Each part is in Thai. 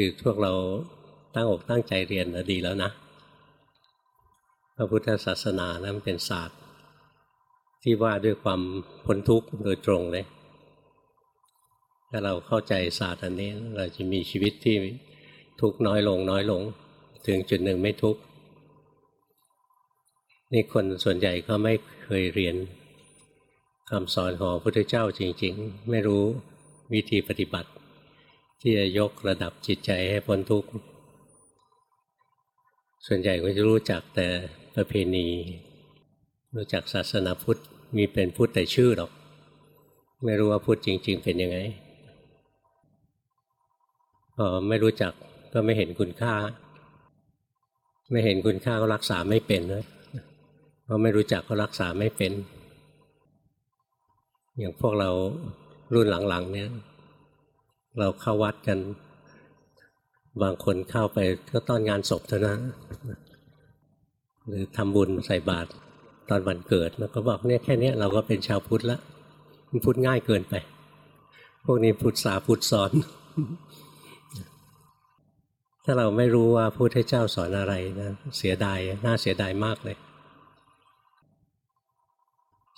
คือพวกเราตั้งอกตั้งใจเรียนนะดีแล้วนะพระพุทธศาสนานะมันเป็นศาสตร์ ที่ว่าด้วยความพ้นทุกข์โดยตรงเลย ถ้าเราเข้าใจศาสตร์อันนี้เราจะมีชีวิตที่ทุกข์น้อยลงน้อยลง ถึงจุดหนึ่งไม่ทุกข์นี่คนส่วนใหญ่ก็ไม่เคยเรียนคำสอนของพระพุทธเจ้าจริง ๆ ไม่รู้วิธีปฏิบัติ ที่จะยกระดับจิตใจให้พ้นทุกข์ส่วนใหญ่ก็จะรู้จักแต่ประเพณี รู้จักศาสนาพุทธมีเป็นพุทธแต่ชื่อหรอก ไม่รู้ว่าพุทธจริง ๆ เป็นยังไงพอไม่รู้จักก็ไม่เห็นคุณค่า ไม่เห็นคุณค่าก็รักษาไม่เป็นเลยเพราะไม่รู้จักก็รักษาไม่เป็น อย่างพวกเรารุ่นหลังๆ เนี่ย เราเข้าวัดกัน บางคนเข้าไปก็ต้อนงานศพเท่านั้นหรือทำบุญใส่บาตรตอนวันเกิดแล้วก็บอกเนี่ยแค่นี้เราก็เป็นชาวพุทธละมันพุทธง่ายเกินไป พวกนี้พุทธสาพุทธสอน ถ้าเราไม่รู้ว่าพุทธเจ้าสอนอะไรนะเสียดายน่าเสียดายมากเลย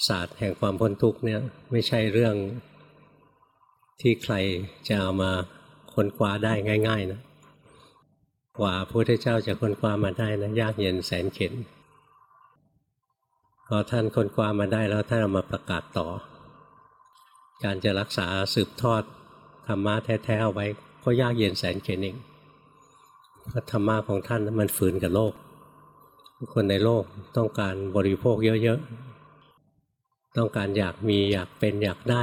ศาสตร์แห่งความพ้นทุกข์เนี่ยไม่ใช่เรื่อง ที่ใครจะเอามาค้นคว้าได้ง่าย ๆ นะกว่าพระพุทธเจ้าจะค้นคว้ามาได้นะยากเย็นแสนเข็ญพอท่านค้นคว้ามาได้แล้วท่านเอามาประกาศต่อ การจะรักษาสืบทอดธรรมะแท้ๆเอาไว้ก็ยากเย็นแสนเข็ญเองพราะธรรมะของท่านมันฝืนกับโลก คนในโลกต้องการบริโภคเยอะๆ ต้องการอยากมีอยากเป็นอยากได้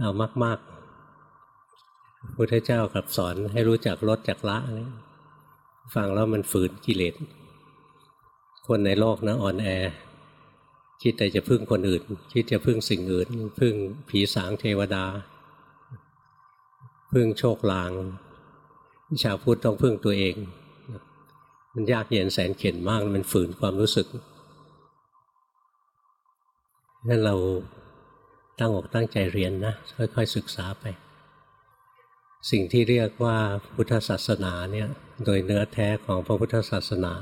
เอามาก ๆ พุทธเจ้ากับสอนให้รู้จักลดจักละฟังแล้วมันฝืนกิเลส คนในโลกนะอ่อนแอ คิดแต่จะพึ่งคนอื่น คิดจะพึ่งสิ่งอื่น พึ่งผีสางเทวดา พึ่งโชคลางชาวพุทธต้องพึ่งตัวเอง มันยากเย็นแสนเข็ญมาก มันฝืนความรู้สึกงั้นเรา ตั้งอกตั้งใจเรียนนะค่อยๆศึกษาไป สิ่งที่เรียกว่าพุทธศาสนาเนี่ยโดยเนื้อแท้ของพระพุทธศาสนา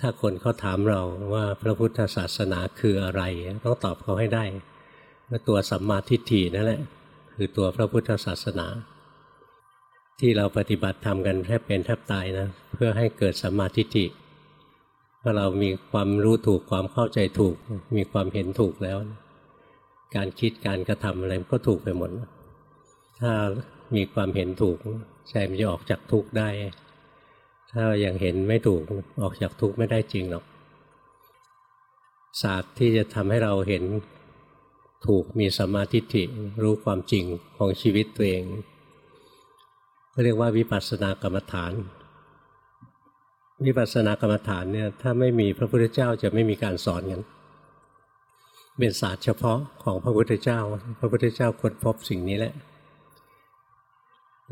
ถ้าคนเขาถามเราว่าพระพุทธศาสนาคืออะไรต้องตอบเขาให้ได้ว่าตัวสัมมาทิฏฐินั่นแหละคือตัวพระพุทธศาสนา ที่เราปฏิบัติทำกันแทบเป็นแทบตายนะเพื่อให้เกิดสัมมาทิฏฐิถ้าเรามีความรู้ถูกความเข้าใจถูก มีความเห็นถูกแล้ว การคิดการกระทำอะไรก็ถูกไปหมด ถ้ามีความเห็นถูกใจมันจะออกจากทุกข์ได้ ถ้ายัางเห็นไม่ถูกออกจากทุกข์ไม่ได้จริงหรอก ศาสตร์ที่จะทำให้เราเห็นถูกมีสมาธิฐิรู้ความจริงของชีวิตตัวเองเรียกว่าวิปัสสนากรรมฐาน วิปัสสนากรรมฐานเนี่ยถ้าไม่มีพระพุทธเจ้าจะไม่มีการสอนกัน เป็นศาสตร์เฉพาะของพระพุทธเจ้า พระพุทธเจ้าค้นพบสิ่งนี้แหละ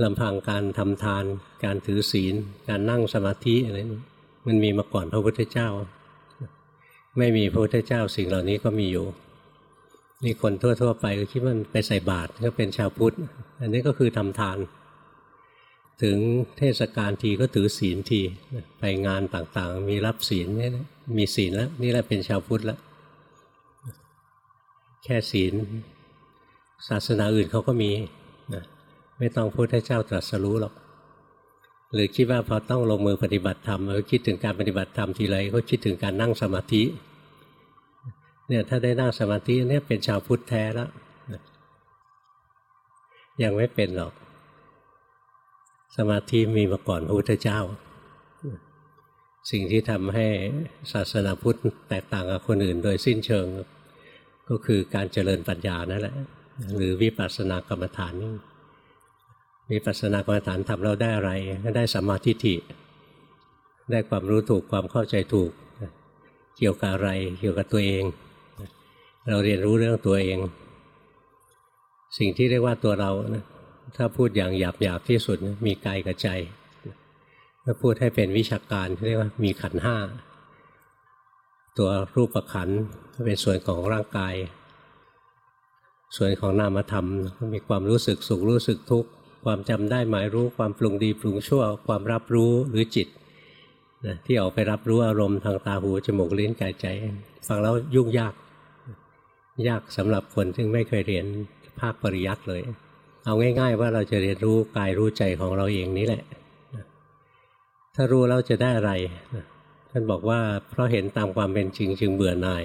ลำพังการทำทาน การถือศีล การนั่งสมาธิอะไรมันมีมาก่อนพระพุทธเจ้า ไม่มีพระพุทธเจ้าสิ่งเหล่านี้ก็มีอยู่นี่คนทั่ว ๆ ไปก็คิดว่าไปใส่บาตรก็เป็นชาวพุทธ อันนี้ก็คือทำทาน ถึงเทศกาลทีก็ถือศีลที ไปงานต่างๆ มีรับศีลนี่มีศีลแล้วนี่แหละเป็นชาวพุทธแล้ว แค่ศีล ศาสนาอื่นเขาก็มีนะไม่ต้องพุทธเจ้าตรัสรู้หรอก หรือคิดว่าพอต้องลงมือปฏิบัติธรรมเราคิดถึงการปฏิบัติธรรมทีไรก็คิดถึงการนั่งสมาธิเนี่ยถ้าได้นั่งสมาธิเนี่ยเป็นชาวพุทธแท้แล้วยังไม่เป็นหรอก สมาธิมีมาก่อนพระพุทธเจ้า สิ่งที่ทำให้ศาสนาพุทธแตกต่างกับคนอื่นโดยสิ้นเชิง ก็คือการเจริญปัญญานั่นแหละ หรือวิปัสสนากรรมฐานนี่วิปัสสนากรรมฐานทำเราได้อะไรได้สมาธิฐิ ได้ความรู้ถูกความเข้าใจถูก เกี่ยวกับอะไรเกี่ยวกับตัวเอง เราเรียนรู้เรื่องตัวเอง สิ่งที่เรียกว่าตัวเรานะถ้าพูดอย่างหยาบหยาบที่สุดมีกายกับใจถ้าพูดให้เป็นวิชาการเรียกว่ามีขันห้า ตัวรูปขันเป็นส่วนของร่างกาย ส่วนของนามธรรมมีความรู้สึกสุขรู้สึกทุกข์ความจำได้หมายรู้ความปรุงดีปรุงชั่ว ความรับรู้หรือจิตนะที่ออกไปรับรู้อารมณ์ทางตาหูจมูกลิ้นกายใจ ฟังแล้วยุ่งยาก ยากสำหรับคนซึ่งไม่เคยเรียนภาคปริยัติเลย เอาง่าย ๆ ว่าเราจะเรียนรู้กายรู้ใจของเราเองนี้แหละ ถ้ารู้แล้วจะได้อะไร ท่านบอกว่าเพราะเห็นตามความเป็นจริงจึงเบื่อหน่าย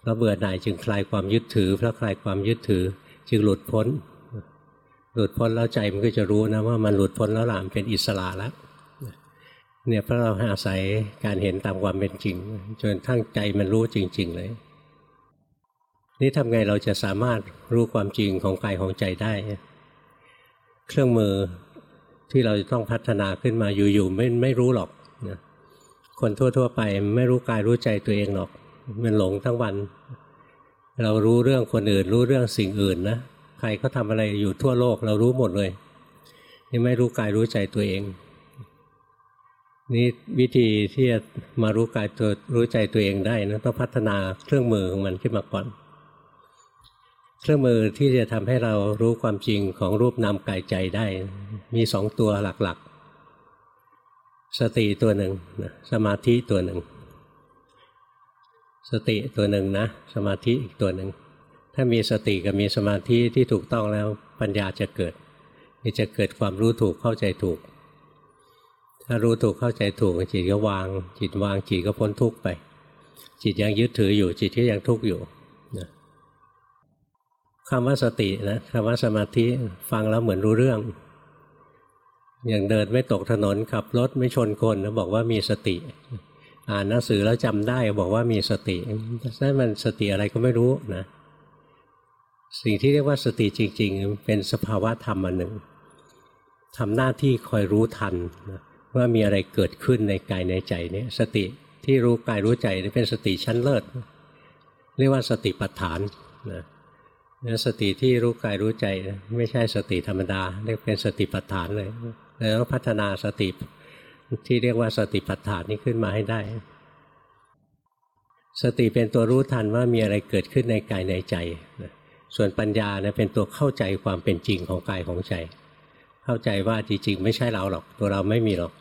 เพราะเบื่อหน่ายจึงคลายความยึดถือเพราะคลายความยึดถือจึงหลุดพ้น หลุดพ้นแล้วใจมันก็จะรู้นะว่ามันหลุดพ้นแล้วล่ะมันเป็นอิสระแล้วเนี่ยเพราะเราอาศัยการเห็นตามความเป็นจริง จนทั้งใจมันรู้จริง ๆ เลย นี่ทำไงเราจะสามารถรู้ความจริงของกายของใจได้ เครื่องมือที่เราจะต้องพัฒนาขึ้นมาอยู่ๆไม่ไม่รู้หรอก คนทั่ว ๆ ไปไม่รู้กายรู้ใจตัวเองหรอก มันหลงทั้งวัน เรารู้เรื่องคนอื่น รู้เรื่องสิ่งอื่นนะใครเขาทาอะไรอยู่ทั่วโลก เรารู้หมดเลยนี่ไม่รู้กายรู้ใจตัวเอง นี่วิธีที่จะมารู้กายตัวรู้ใจตัวเองได้นะต้องพัฒนาเครื่องมือของมันขึ้นมาก่อน เครื่องมือที่จะทำให้เรารู้ความจริงของรูปนามกายใจได้ มีสองตัวหลัก สติตัวหนึ่งสมาธิตัวหนึ่ง สติตัวหนึ่งนะ สมาธิอีกตัวหนึ่ง ถ้ามีสติกับมีสมาธิที่ถูกต้องแล้วปัญญาจะเกิดจะเกิดความรู้ถูกเข้าใจถูก ถ้ารู้ถูกเข้าใจถูกจิตก็วาง จิตวางจิตก็พ้นทุกข์ไป จิตยังยึดถืออยู่จิตก็ยังทุกข์อยู่นะคำว่าสตินะคำว่าสมาธิฟังแล้วเหมือนรู้เรื่อง อย่างเดินไม่ตกถนนขับรถไม่ชนคนแล้วบอกว่ามีสติ อ่านหนังสือแล้วจำได้บอกว่ามีสตินั่นมันสติอะไรก็ไม่รู้นะสิ่งที่เรียกว่าสติจริง ๆ เป็นสภาวะธรรมอันหนึ่งทำหน้าที่คอยรู้ทันนะว่ามีอะไรเกิดขึ้นในกายในใจนี้สติที่รู้กายรู้ใจนี่เป็นสติชั้นเลิศ เรียกว่าสติปัฏฐานนะสติที่รู้กายรู้ใจ ไม่ใช่สติธรรมดาเรียกเป็นสติปัฏฐานเลย เราต้องพัฒนาสติที่เรียกว่าสติปัฏฐานนี้ขึ้นมาให้ได้ สติเป็นตัวรู้ทันว่ามีอะไรเกิดขึ้นในกายในใจส่วนปัญญาเนี่ยเป็นตัวเข้าใจความเป็นจริงของกายของใจ เข้าใจว่าจริงๆ ไม่ใช่เราหรอกตัวเราไม่มีหรอก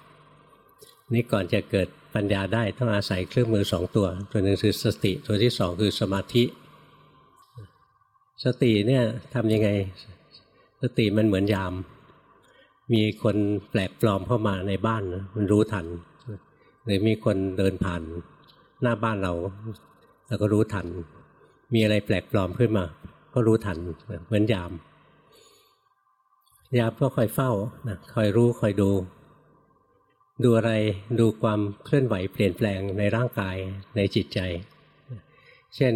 นี่ก่อนจะเกิดปัญญาได้ต้องอาศัยเครื่องมือสองตัว ตัวหนึ่งคือสติ ตัวที่สองคือสมาธิ สติเนี่ยทำยังไง สติมันเหมือนยาม มีคนแปลกปลอมเข้ามาในบ้านมันรู้ทันหรือมีคนเดินผ่านหน้าบ้านเราเราก็รู้ทัน มีอะไรแปลกปลอมขึ้นมา ก็รู้ทันเหมือนยาม ยามก็คอยเฝ้านะคอยรู้คอยดู ดูอะไรดูความเคลื่อนไหวเปลี่ยนแปลงในร่างกายในจิตใจ เช่น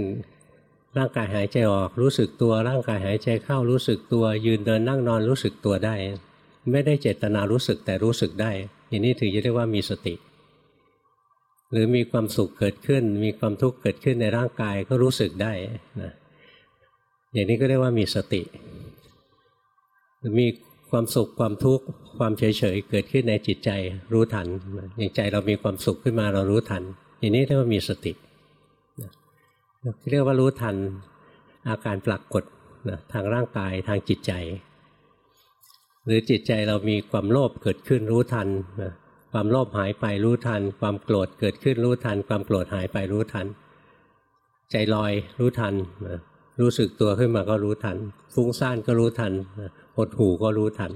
ร่างกายหายใจออกรู้สึกตัวร่างกายหายใจเข้ารู้สึกตัว ยืนเดินนั่งนอนรู้สึกตัวได้ ไม่ได้เจตนารู้สึกแต่รู้สึกได้อย่างนี้ถึงจะเรียกว่ามีสติ หรือมีความสุขเกิดขึ้น มีความทุกข์เกิดขึ้นในร่างกายก็รู้สึกได้นะอย่างนี้ก็เรียกว่ามีสติหรือมีความสุขความทุกข์ความเฉยๆเกิดขึ้นในจิตใจรู้ทัน อย่างใจเรามีความสุขขึ้นมาเรารู้ทัน อย่างนี้เรียกว่ามีสติเรียกว่ารู้ทันอาการปรากฏนะทางร่างกายทางจิตใจ หรือจิตใจเรามีความโลภเกิดขึ้นรู้ทันนะความโลภหายไปรู้ทัน ความโกรธเกิดขึ้นรู้ทัน ความโกรธหายไปรู้ทัน ใจลอยรู้ทันนะรู้สึกตัวขึ้นมาก็รู้ทัน ฟุ้งซ่านก็รู้ทันหดหูก็รู้ทัน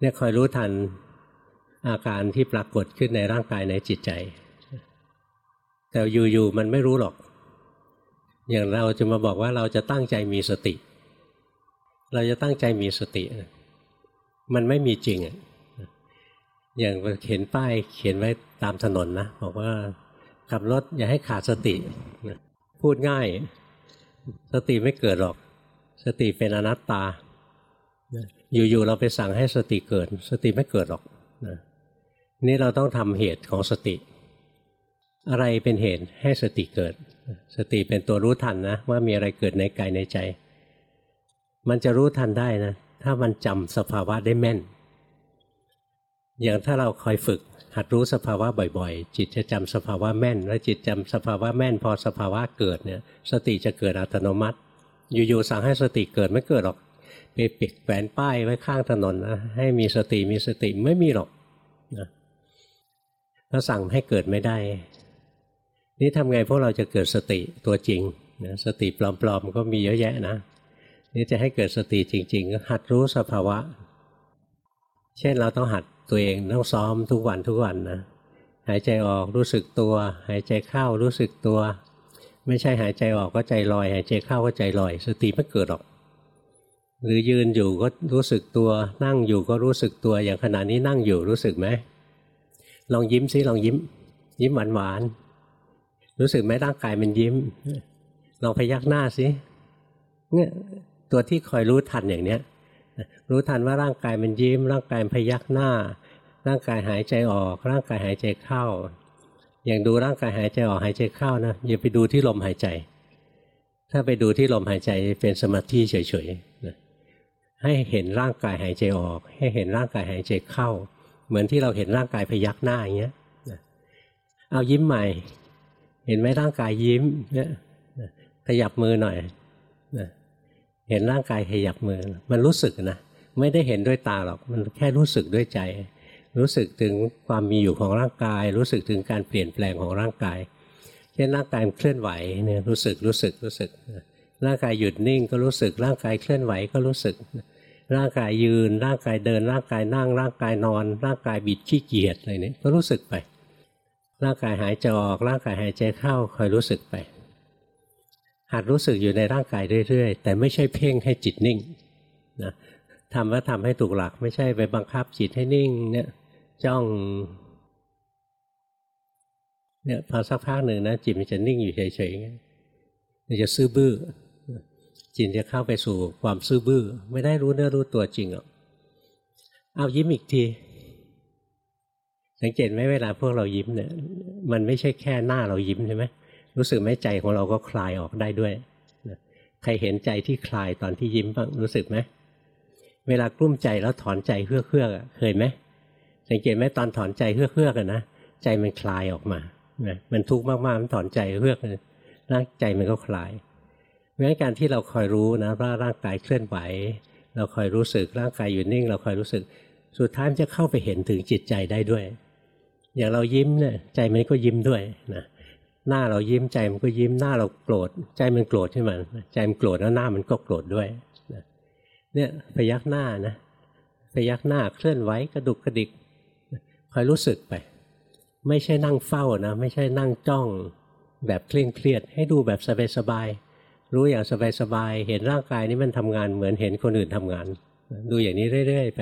เนี่ยคอยรู้ทันอาการที่ปรากฏขึ้นในร่างกายในจิตใจ แต่อยู่ๆมันไม่รู้หรอก อย่างเราจะมาบอกว่าเราจะตั้งใจมีสติ เราจะตั้งใจมีสติ มันไม่มีจริงอะอย่างเขียนป้ายเขียนไว้ตามถนนนะบอกว่าขับรถอย่าให้ขาดสติ พูดง่าย สติไม่เกิดหรอก สติเป็นอนัตตา อยู่ๆเราไปสั่งให้สติเกิด สติไม่เกิดหรอกนี่เราต้องทำเหตุของสติ อะไรเป็นเหตุให้สติเกิด สติเป็นตัวรู้ทันนะว่ามีอะไรเกิดในกายในใจ มันจะรู้ทันได้นะ ถ้ามันจำสภาวะได้แม่น อย่างถ้าเราคอยฝึก หัดรู้สภาวะบ่อยๆ จิตจะจำสภาวะแม่น แล้วจิตจำสภาวะแม่น พอสภาวะเกิดเนี่ย สติจะเกิดอัตโนมัติ อยู่ๆสั่งให้สติเกิดไม่เกิดหรอกไปปิดแขวนป้ายไว้ข้างถนนนะให้มีสติมีสติไม่มีหรอกนะเขาสั่งให้เกิดไม่ได้ นี่ทำไงพวกเราจะเกิดสติตัวจริงนะสติปลอมๆก็มีเยอะแยะนะ นี่จะให้เกิดสติจริง ๆ ก็หัดรู้สภาวะ เช่นเราต้องหัดตัวเองต้องซ้อมทุกวันทุกวันนะหายใจออกรู้สึกตัว หายใจเข้ารู้สึกตัว ไม่ใช่หายใจออกก็ใจลอย หายใจเข้าก็ใจลอย สติไม่เกิดหรอก หรือยืนอยู่ก็รู้สึกตัว นั่งอยู่ก็รู้สึกตัวอย่างขณะนี้นั่งอยู่รู้สึกไหมลองยิ้มซิลองยิ้ม ยิ้มหวานหวานรู้สึกไหมร่างกายมันยิ้มลองพยักหน้าสิเนี่ย ตัวที่คอยรู้ทันอย่างเนี้ยรู้ทันว่าร่างกายมันยิ้ม ร่างกายพยักหน้า ร่างกายหายใจออก ร่างกายหายใจเข้า อย่างดูร่างกายหายใจออกหายใจเข้านะอย่าไปดูที่ลมหายใจ ถ้าไปดูที่ลมหายใจเป็นสมาธิเฉยๆให้เห็นร่างกายหายใจออก ให้เห็นร่างกายหายใจเข้า เหมือนที่เราเห็นร่างกายพยักหน้าอย่างเงี้ยเอายิ้มใหม่ เห็นไหมร่างกายยิ้มเนี่ยขยับมือหน่อย เห็นร่างกายขยับมือ มันรู้สึกนะ ไม่ได้เห็นด้วยตาหรอก มันแค่รู้สึกด้วยใจ รู้สึกถึงความมีอยู่ของร่างกาย รู้สึกถึงการเปลี่ยนแปลงของร่างกาย เช่นร่างกายเคลื่อนไหวเนี่ยรู้สึกรู้สึกรู้สึก ร่างกายหยุดนิ่งก็รู้สึก ร่างกายเคลื่อนไหวก็รู้สึก ร่างกายยืน ร่างกายเดิน ร่างกายนั่ง ร่างกายนอน ร่างกายบิดขี้เกียจอะไรนี้ก็รู้สึกไป ร่างกายหายใจออก ร่างกายหายใจเข้าคอยรู้สึกไป หัดรู้สึกอยู่ในร่างกายเรื่อยๆ แต่ไม่ใช่เพ่งให้จิตนิ่งนะทำว่าทำให้ถูกหลัก ไม่ใช่ไปบังคับจิตให้นิ่งเนี่ยจ้องเนี่ยพอสักพักหนึ่งนะจิตมันจะนิ่งอยู่เฉยๆมันจะซื่อบื้อจิตจะเข้าไปสู่ความซื่อบื้อ ไม่ได้รู้เนื้อรู้ตัวจริงหรอกเอายิ้มอีกที สังเกตไหมเวลาพวกเรายิ้มเนี่ย มันไม่ใช่แค่หน้าเรายิ้มใช่ไหม รู้สึกไหมใจของเราก็คลายออกได้ด้วยใครเห็นใจที่คลายตอนที่ยิ้มบ้างรู้สึกไหมเวลากลุ้มใจแล้วถอนใจเฮือกเฮือกเคยไหมสังเกตไหมตอนถอนใจเฮือกเฮือกนะใจมันคลายออกมามันทุกข์มากๆมันถอนใจเฮือกร่างใจมันก็คลายเพราะฉะนั้นการที่เราคอยรู้นะว่าร่างกายเคลื่อนไหว เราคอยรู้สึกร่างกายอยู่นิ่ง เราคอยรู้สึก สุดท้ายมันจะเข้าไปเห็นถึงจิตใจได้ด้วย อย่างเรายิ้มเนี่ยใจมันก็ยิ้มด้วยนะ หน้าเรายิ้มใจมันก็ยิ้มหน้าเราโกรธใจมันโกรธใช่ไหมใจมันโกรธแล้วหน้ามันก็โกรธด้วยเนี่ยพยักหน้านะพยักหน้าเคลื่อนไหวกระดุกกระดิกคอยรู้สึกไป ไม่ใช่นั่งเฝ้านะไม่ใช่นั่งจ้องแบบเคร่งเครียด ให้ดูแบบสบายๆรู้อย่างสบายๆเห็นร่างกายนี้มันทำงานเหมือนเห็นคนอื่นทำงาน ดูอย่างนี้เรื่อยๆไป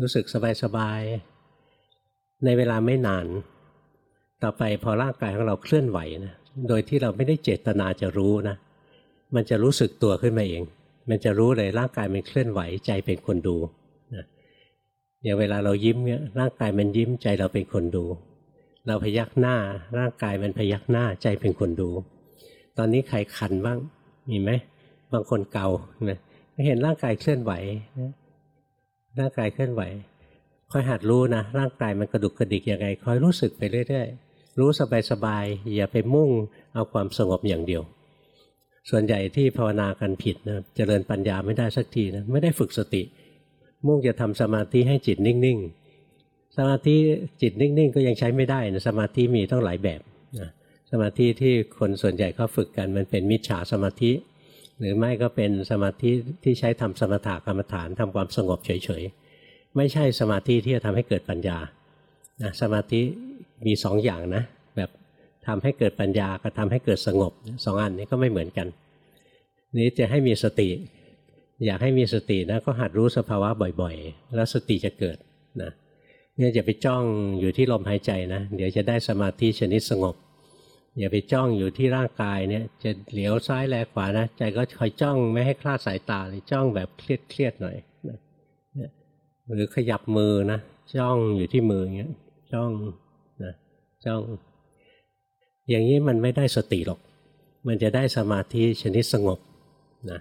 รู้สึกสบายๆในเวลาไม่นาน ต่อไปพอร่างกายของเราเคลื่อนไหวนะโดยที่เราไม่ได้เจตนาจะรู้นะ มันจะรู้สึกตัวขึ้นมาเอง มันจะรู้เลยร่างกายมันเคลื่อนไหวใจเป็นคนดูนะอย่างเวลาเรายิ้มเนี่ยร่างกายมันยิ้มใจเราเป็นคนดู เราพยักหน้า ร่างกายมันพยักหน้าใจเป็นคนดู ตอนนี้ใครคันบ้างมีไหมบางคนเกานะเห็นร่างกายเคลื่อนไหวร่างกายเคลื่อนไหวคอยหัดรู้นะร่างกายมันกระดุกกระดิกยังไงคอยรู้สึกไปเรื่อยๆ รู้สบายๆอย่าไปมุ่งเอาความสงบอย่างเดียว ส่วนใหญ่ที่ภาวนากันผิดนะเจริญปัญญาไม่ได้สักทีนะไม่ได้ฝึกสติ มุ่งจะทำสมาธิให้จิตนิ่งๆ สมาธิจิตนิ่งๆ ก็ยังใช้ไม่ได้นะสมาธิมีต้องหลายแบบนะสมาธิที่คนส่วนใหญ่เขาฝึกกันมันเป็นมิจฉาสมาธิ หรือไม่ก็เป็นสมาธิที่ใช้ทำสมถะกรรมฐานทำความสงบเฉยๆไม่ใช่สมาธิที่จะทำให้เกิดปัญญานะสมาธิ มีสองอย่างนะ แบบทำให้เกิดปัญญากับทำให้เกิดสงบสองอันนี้ก็ไม่เหมือนกัน นี้จะให้มีสติ อยากให้มีสตินะก็หัดรู้สภาวะบ่อยๆ แล้วสติจะเกิดนะเนี่ยอย่าไปจ้องอยู่ที่ลมหายใจนะ เดี๋ยวจะได้สมาธิชนิดสงบ อย่าไปจ้องอยู่ที่ร่างกายเนี่ยจะเหลียวซ้ายแลขวานะ ใจก็คอยจ้องไม่ให้คลาดสายตาเลยจ้องแบบเครียดเครียดหน่อยนะหรือขยับมือนะจ้องอยู่ที่มืออย่างเงี้ยจ้อง จ้อง อย่างนี้มันไม่ได้สติหรอก มันจะได้สมาธิชนิดสงบนะ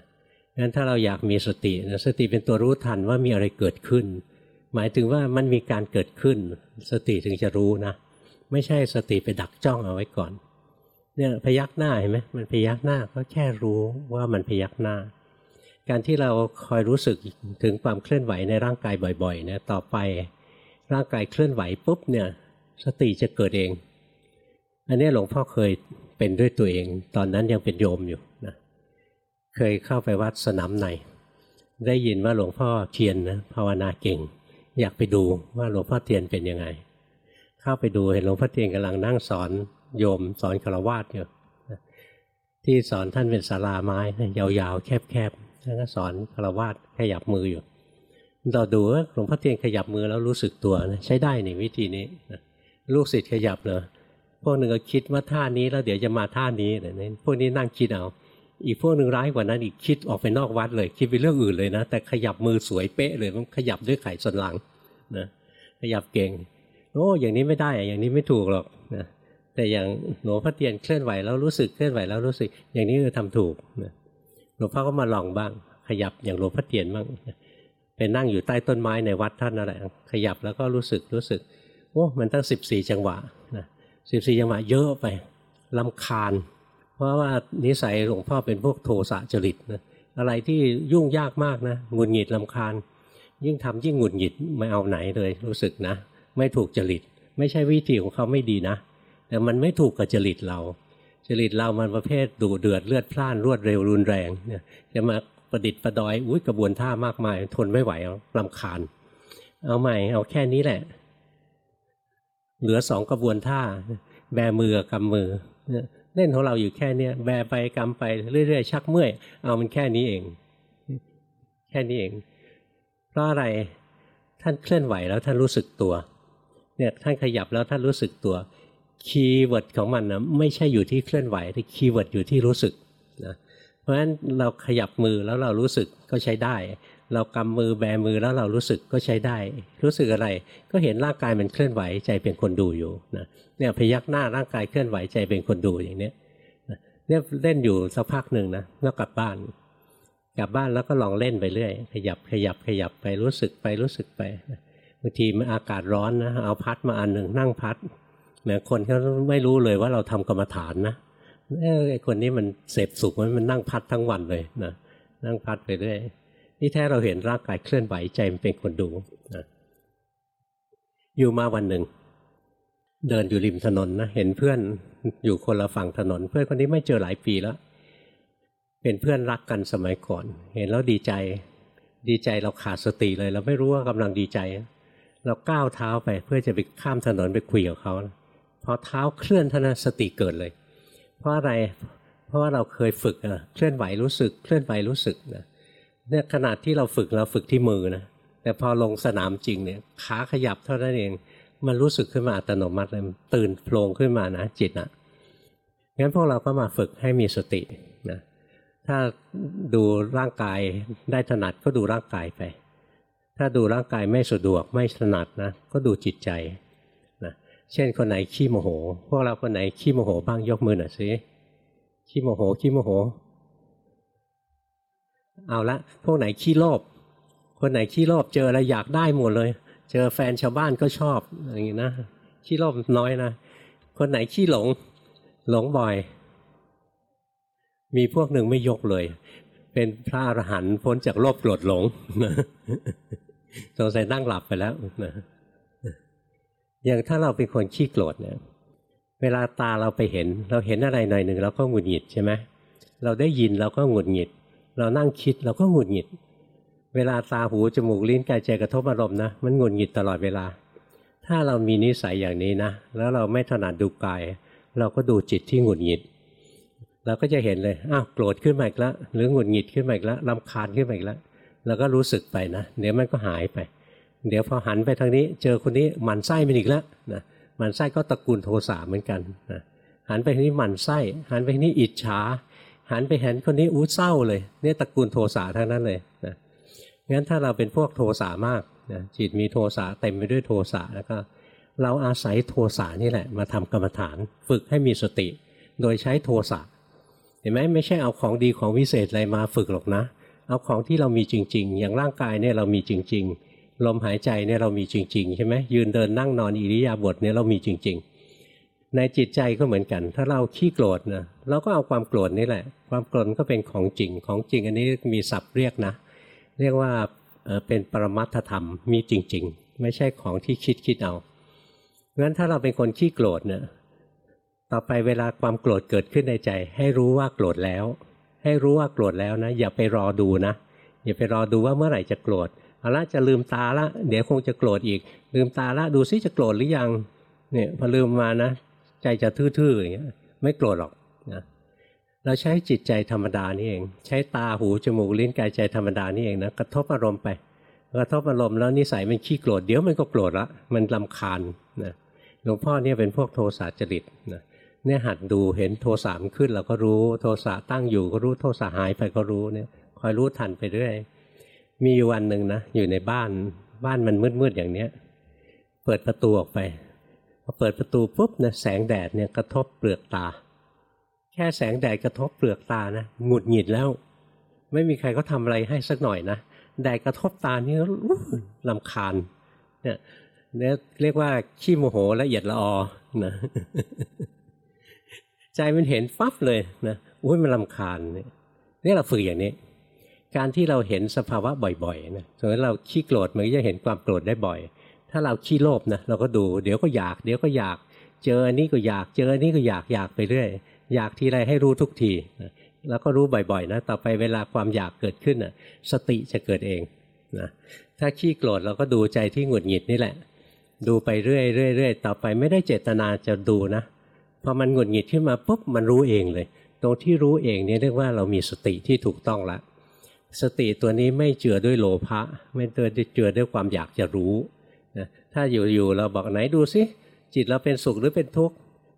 งั้นถ้าเราอยากมีสตินะสติเป็นตัวรู้ทันว่ามีอะไรเกิดขึ้น หมายถึงว่ามันมีการเกิดขึ้น สติถึงจะรู้นะ ไม่ใช่สติไปดักจ้องเอาไว้ก่อนเนี่ยพยักหน้าเห็นไหมมันพยักหน้าก็แค่รู้ว่ามันพยักหน้า การที่เราคอยรู้สึกถึงความเคลื่อนไหวในร่างกายบ่อยๆเนี่ยต่อไป ร่างกายเคลื่อนไหวปุ๊บเนี่ย สติจะเกิดเอง อันนี้หลวงพ่อเคยเป็นด้วยตัวเอง ตอนนั้นยังเป็นโยมอยู่นะเคยเข้าไปวัดสนามในได้ยินว่าหลวงพ่อเทียนนะภาวนาเก่ง อยากไปดูว่าหลวงพ่อเทียนเป็นยังไง เข้าไปดูเห็นหลวงพ่อเทียนกำลังนั่งสอนโยมสอนคารวาสอยู่ที่สอนท่านเป็นศาลาไม้ยาวๆ แคบๆท่านก็สอนคารวาสขยับมืออยู่เราดูว่าหลวงพ่อเทียนขยับมือแล้วรู้สึกตัวนะใช้ได้ในวิธีนี้นะ ลูกศิษย์ขยับเลยพวกหนึ่งก็คิดว่าท่านี้แล้วเดี๋ยวจะมาท่านี้อะไรนี่พวกนี้นั่งคิดเอา อีกพวกหนึ่งร้ายกว่านั้นอีกคิดออกไปนอกวัดเลย คิดไปเรื่องอื่นเลยนะแต่ขยับมือสวยเป๊ะเลยมันขยับด้วยไขสันหลังนะขยับเก่งโอ้อย่างนี้ไม่ได้อย่างนี้ไม่ถูกหรอกนะแต่อย่างหลวงพ่อเทียนเคลื่อนไหวแล้วรู้สึกเคลื่อนไหวแล้วรู้สึก อย่างนี้คือทำถูกนะหลวงพ่อก็มาลองบ้าง ขยับอย่างหลวงพ่อเทียนบ้างไปนั่งอยู่ใต้ต้นไม้ในวัดท่านอะไรขยับแล้วก็รู้สึกรู้สึก โอ้มันตั้งสิบสี่จังหวะนะสิบสี่จังหวะเยอะไปลำคาญ เพราะว่านิสัยหลวงพ่อเป็นพวกโทสะจริตนะอะไรที่ยุ่งยากมากนะหงุนหงิดลำคาญ ยิ่งทำยิ่งหงุดหงิดไม่เอาไหนเลยรู้สึกนะ ไม่ถูกจริต ไม่ใช่วิธีของเขาไม่ดีนะ แต่มันไม่ถูกกับจริตเราจริตเรามันประเภทดูเดือดเลือดพล่านรวดเร็วรุนแรงเนี่ยจะมาประดิษฐ์ประดอยอุ้ยกระบวนท่ามากมาย ทนไม่ไหวเอาลำคาญ เอาใหม่เอาแค่นี้แหละ เหลือสองกระบวนท่า แบมือกำมือเล่นของเราอยู่แค่เนี้ยแบไปกำไปเรื่อยๆชักเมื่อย เอามันแค่นี้เอง แค่นี้เอง เพราะอะไรท่านเคลื่อนไหวแล้วท่านรู้สึกตัว เนี่ยท่านขยับแล้วท่านรู้สึกตัว keyword ของมันนะไม่ใช่อยู่ที่เคลื่อนไหวแต่ keyword อยู่ที่รู้สึกนะเพราะฉะนั้นเราขยับมือแล้วเรารู้สึกก็ใช้ได้ เรากำมือแบมือแล้วเรารู้สึกก็ใช้ได้ รู้สึกอะไรก็เห็นร่างกายมันเคลื่อนไหวใจเป็นคนดูอยู่นะเนี่ยพยักหน้าร่างกายเคลื่อนไหวใจเป็นคนดูอย่างเนี้ยเนี่ยเล่นอยู่สักพักหนึ่งนะแล้วกลับบ้าน กลับบ้านแล้วก็ลองเล่นไปเรื่อย ขยับขยับขยับไปรู้สึกไปรู้สึกไปบางทีมันอากาศร้อนนะเอาพัดมาอันหนึ่งนั่งพัดแม้คนเขาไม่รู้เลยว่าเราทำกรรมฐานนะไอ้คนนี้มันเสพสุขมันมันนั่งพัดทั้งวันเลยนะนั่งพัดไปเรื่อย นี่แท้เราเห็นร่างกายเคลื่อนไหวใจมันเป็นคนดูนะอยู่มาวันหนึ่ง เดินอยู่ริมถนนนะเห็นเพื่อนอยู่คนละฝั่งถนน เพื่อนคนนี้ไม่เจอหลายปีแล้ว เป็นเพื่อนรักกันสมัยก่อน เห็นแล้วดีใจ ดีใจเราขาดสติเลย เราไม่รู้ว่ากำลังดีใจ เราก้าวเท้าไปเพื่อจะไปข้ามถนนไปคุยกับเขาพอเท้าเคลื่อนท่านั้นสติเกิดเลย เพราะอะไรเพราะว่าเราเคยฝึกนะเคลื่อนไหวรู้สึก เคลื่อนไหวรู้สึกนะ เนี่ยขนาดที่เราฝึกเราฝึกที่มือนะแต่พอลงสนามจริงเนี่ยขาขยับเท่านั้นเอง มันรู้สึกขึ้นมาอัตโนมัติเลยตื่นโผล่ขึ้นมานะจิตนะงั้นพวกเราก็มาฝึกให้มีสตินะถ้าดูร่างกายได้ถนัดก็ดูร่างกายไป ถ้าดูร่างกายไม่สะดวกไม่ถนัดนะก็ดูจิตใจนะเช่นคนไหนขี้โมโห พวกเราคนไหนขี้โมโหบ้างยกมือหน่อยสิขี้โมโหขี้โมโห เอาละพวกไหนขี้โลภคนไหนขี้โลภเจออะไรอยากได้หมดเลย เจอแฟนชาวบ้านก็ชอบอย่างนี้นะขี้โลภน้อยนะคนไหนขี้หลงหลงบ่อย มีพวกหนึ่งไม่ยกเลย เป็นพระอรหันต์พ้นจากโลภโกรธหลงสงสัยนั่งหลับไปแล้วนะอย่างถ้าเราเป็นคนขี้โกรธเนี่ยเวลาตาเราไปเห็น เราเห็นอะไรหน่อยหนึ่งเราก็หงุดหงิดใช่ไหมเราได้ยินเราก็หงุดหงิด เรานั่งคิดเราก็หงุดหงิด เวลาตาหูจมูกลิ้นกายใจกระทบอารมณ์นะมันหงุดหงิดตลอดเวลา ถ้าเรามีนิสัยอย่างนี้นะ แล้วเราไม่ถนัดดูกาย เราก็ดูจิตที่หงุดหงิด เราก็จะเห็นเลยอ้าวโกรธขึ้นมาอีกแล้วหรือหงุดหงิดขึ้นมาอีกแล้วลำคาญขึ้นมาอีกแล้วเราก็รู้สึกไปนะเดี๋ยวมันก็หายไป เดี๋ยวพอหันไปทางนี้ เจอคนนี้หมันไส้มันอีกแล้วนะหมันไส้ก็ตระกูลโทสะเหมือนกันนะหันไปทางนี้หมันไส้หันไปทางนี้อิจฉา หันไปเห็นคนนี้อู้เศร้าเลยเนี่ยตระกูลโทสะทั้งนั้นเลยนะงั้นถ้าเราเป็นพวกโทสะมากนะจิตมีโทสะเต็มไปด้วยโทสะแล้วก็เราอาศัยโทสะนี่แหละ มาทำกรรมฐานฝึกให้มีสติ โดยใช้โทสะเห็นไหมไม่ใช่เอาของดีของวิเศษอะไรมาฝึกหรอกนะ เอาของที่เรามีจริง ๆ อย่างร่างกายเนี่ยเรามีจริง ๆ ลมหายใจเนี่ยเรามีจริง ๆ ใช่ไหมยืนเดินนั่งนอนอิริยาบถเนี่ยเรามีจริง ๆ ในจิตใจก็เหมือนกัน ถ้าเราขี้โกรธนะเราก็เอาความโกรธนี่แหละ ความโกรธก็เป็นของจริงของจริงอันนี้มีศัพท์เรียกนะ เรียกว่าเป็นปรมัตถธรรมมีจริง ๆ ไม่ใช่ของที่คิดคิดเอางั้นถ้าเราเป็นคนขี้โกรธเนี่ยต่อไปเวลาความโกรธเกิดขึ้นในใจ ให้รู้ว่าโกรธแล้ว ให้รู้ว่าโกรธแล้วนะ อย่าไปรอดูนะ อย่าไปรอดูว่าเมื่อไหร่จะโกรธเอาละจะลืมตาละ เดี๋ยวคงจะโกรธอีก ลืมตาละดูซิจะโกรธหรือยังเนี่ยพอลืมมานะ ใจจะทื่อๆอย่างเงี้ยไม่โกรธหรอกนะเราใช้จิตใจธรรมดานี่เอง ใช้ตาหูจมูกลิ้นกายใจธรรมดานี่เองนะกระทบอารมณ์ไปกระทบอารมณ์แล้วนิสัยมันขี้โกรธเดี๋ยวมันก็โกรธละมันลำคาญนะหลวงพ่อเนี่ยเป็นพวกโทสะจริตนะเนี่ยหัดดูเห็นโทสะมันขึ้นเราก็รู้โทสะตั้งอยู่ก็รู้โทสะหายไปก็รู้เนี่ยคอยรู้ทันไปเรื่อยมีอยู่วันหนึ่งนะอยู่ในบ้านบ้านมันมืดๆอย่างเนี้ย เปิดประตูออกไป อเปิดประตูปุ๊บเนี่ยแสงแดดเนี่ยกระทบเปลือกตา แค่แสงแดดกระทบเปลือกตานะหงุดหงิดแล้ว ไม่มีใครก็ทำอะไรให้สักหน่อยนะแดดกระทบตานี่ลำคาญเนี่ยเนี่ยเรียกว่าขี้โมโหละเอียดละออนะใจมันเห็นฟับเลยนะอุ้ยมันลำคาญเนี่ยนี่เราฝึกอย่างนี้ การที่เราเห็นสภาวะบ่อยๆนะสมมติเราขี้โกรธมันก็จะเห็นความโกรธได้บ่อย ถ้าเราขี้โลภนะเราก็ดูเดี๋ยวก็อยากเดี๋ยวก็อยาก เจออันนี้ก็อยากเจออันนี้ก็อยากอยากไปเรื่อย อยากทีไรให้รู้ทุกทีนะแล้วก็รู้บ่อยๆนะต่อไปเวลาความอยากเกิดขึ้นนะสติจะเกิดเองนะถ้าขี้โกรธเราก็ดูใจที่หงุดหงิดนี่แหละ ดูไปเรื่อยๆต่อไปไม่ได้เจตนาจะดูนะพอมันหงุดหงิดขึ้นมาปุ๊บมันรู้เองเลย ตรงที่รู้เองนี่เรียกว่าเรามีสติที่ถูกต้องละสติตัวนี้ไม่เจือด้วยโลภะไม่เจือด้วยความอยากจะรู้ ถ้าอยู่ๆเราบอกไหนดูซิจิตเราเป็นสุขหรือเป็นทุกข์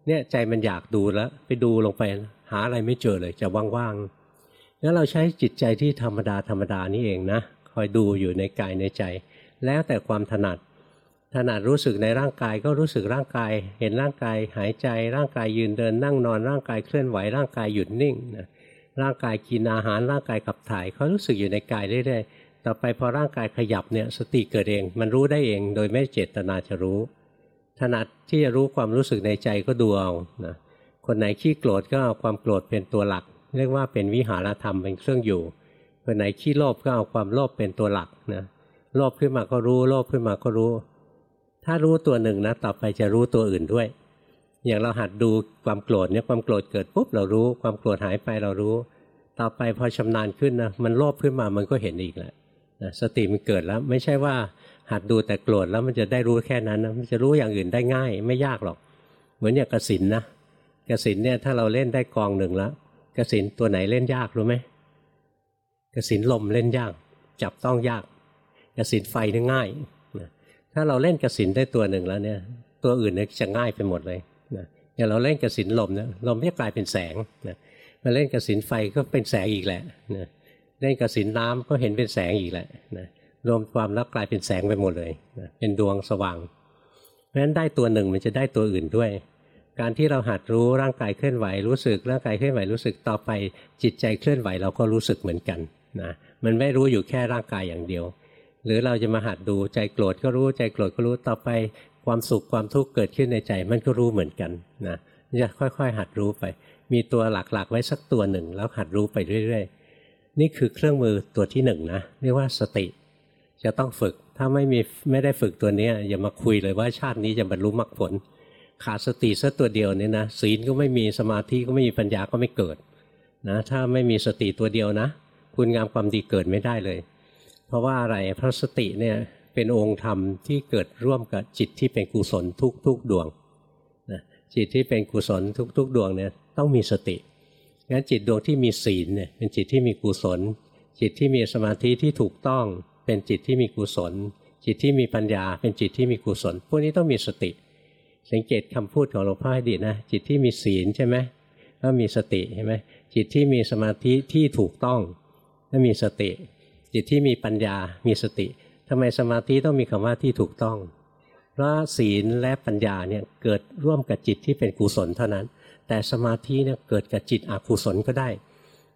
เนี่ยใจมันอยากดูแล้ว ไปดูลงไปหาอะไรไม่เจอเลยจะว่างๆแล้วเราใช้จิตใจที่ธรรมดาธรรมดานี่เองนะคอยดูอยู่ในกายในใจ แล้วแต่ความถนัด ถนัดรู้สึกในร่างกายก็รู้สึกร่างกาย เห็นร่างกายหายใจ ร่างกายยืนเดินนั่งนอนร่างกายเคลื่อนไหวร่างกายหยุดนิ่งนะร่างกายกินอาหารร่างกายขับถ่ายเขารู้สึกอยู่ในกายเรื่อยๆ ต่อไปพอร่างกายขยับเนี่ยสติเกิดเอง มันรู้ได้เองโดยไม่เจตนาจะรู้ ถนัดที่จะรู้ความรู้สึกในใจก็ดูเอานะคนไหนขี้โกรธก็เอาความโกรธเป็นตัวหลัก เรียกว่าเป็นวิหารธรรมเป็นเครื่องอยู่ คนไหนขี้โลภก็เอาความโลภเป็นตัวหลักนะโลภขึ้นมาก็รู้ โลภขึ้นมาก็รู้ ถ้ารู้ตัวหนึ่งนะต่อไปจะรู้ตัวอื่นด้วย อย่างเราหัดดูความโกรธเนี่ยความโกรธเกิดปุ๊บเรารู้ ความโกรธหายไปเรารู้ ต่อไปพอชำนาญขึ้นนะมันโลภขึ้นมามันก็เห็นอีกแหละ นะสติมันเกิดแล้ว ไม่ใช่ว่าหัดดูแต่โกรธแล้วมันจะได้รู้แค่นั้นนะมันจะรู้อย่างอื่นได้ง่าย ไม่ยากหรอก เหมือนอย่างกสินนะกสินเนี่ยถ้าเราเล่นได้กองหนึ่งแล้วกสินตัวไหนเล่นยากรู้ไหมกสินลมเล่นยาก จับต้องยากกสินไฟนี่ง่ายถ้าเราเล่นกระสินได้ตัวหนึ่งแล้วเนี่ย ตัวอื่นเนี่ยจะง่ายไปหมดเลยนะอย่างเราเล่นกระสินลมเนี่ยลมจะกลายเป็นแสงนะมาเล่นกระสินไฟก็เป็นแสงอีกแหละนะ เล่นกระสินน้ำก็เห็นเป็นแสงอีกแหละนะรวมความแล้วกลายเป็นแสงไปหมดเลยนะเป็นดวงสว่าง เพราะฉะนั้นได้ตัวหนึ่งมันจะได้ตัวอื่นด้วย การที่เราหัดรู้ร่างกายเคลื่อนไหวรู้สึกร่างกายเคลื่อนไหวรู้สึกต่อไปจิตใจเคลื่อนไหวเราก็รู้สึกเหมือนกันนะมันไม่รู้อยู่แค่ร่างกายอย่างเดียว หรือเราจะมาหัดดูใจโกรธก็รู้ใจโกรธก็รู้ต่อไปความสุขความทุกข์เกิดขึ้นในใจมันก็รู้เหมือนกันนะจะค่อยๆ หัดรู้ไป มีตัวหลักๆ ไว้สักตัวหนึ่งแล้วหัดรู้ไปเรื่อย ๆ นี่คือเครื่องมือตัวที่หนึ่งนะเรียกว่าสติ จะต้องฝึกถ้าไม่มีไม่ได้ฝึกตัวนี้อย่ามาคุยเลยว่าชาตินี้จะบรรลุมรรคผล ขาดสติสักตัวเดียวนี่นะศีลก็ไม่มีสมาธิก็ไม่มีปัญญาก็ไม่เกิดนะถ้าไม่มีสติตัวเดียวนะ คุณงามความดีเกิดไม่ได้เลย เพราะว่าอะไรเพราะสติเนี่ยเป็นองค์ธรรมที่เกิดร่วมกับจิตที่เป็นกุศลทุกๆดวงนะจิตที่เป็นกุศลทุกๆดวงเนี่ยต้องมีสติ งั้นจิตดวงที่มีศีลเนี่ยเป็นจิตที่มีกุศล จิตที่มีสมาธิที่ถูกต้อง เป็นจิตที่มีกุศล จิตที่มีปัญญา เป็นจิตที่มีกุศล พวกนี้ต้องมีสติ สังเกตคำพูดของหลวงพ่อให้ดีนะ จิตที่มีศีลใช่ไหมก็มีสติใช่ไหมจิตที่มีสมาธิที่ถูกต้องก็มีสติ จิตที่มีปัญญา มีสติทำไมสมาธิต้องมีคำว่าที่ถูกต้อง เพราะศีลและปัญญาเนี่ยเกิดร่วมกับจิตที่เป็นกุศลเท่านั้น แต่สมาธิเนี่ยเกิดกับจิตอกุศลก็ได้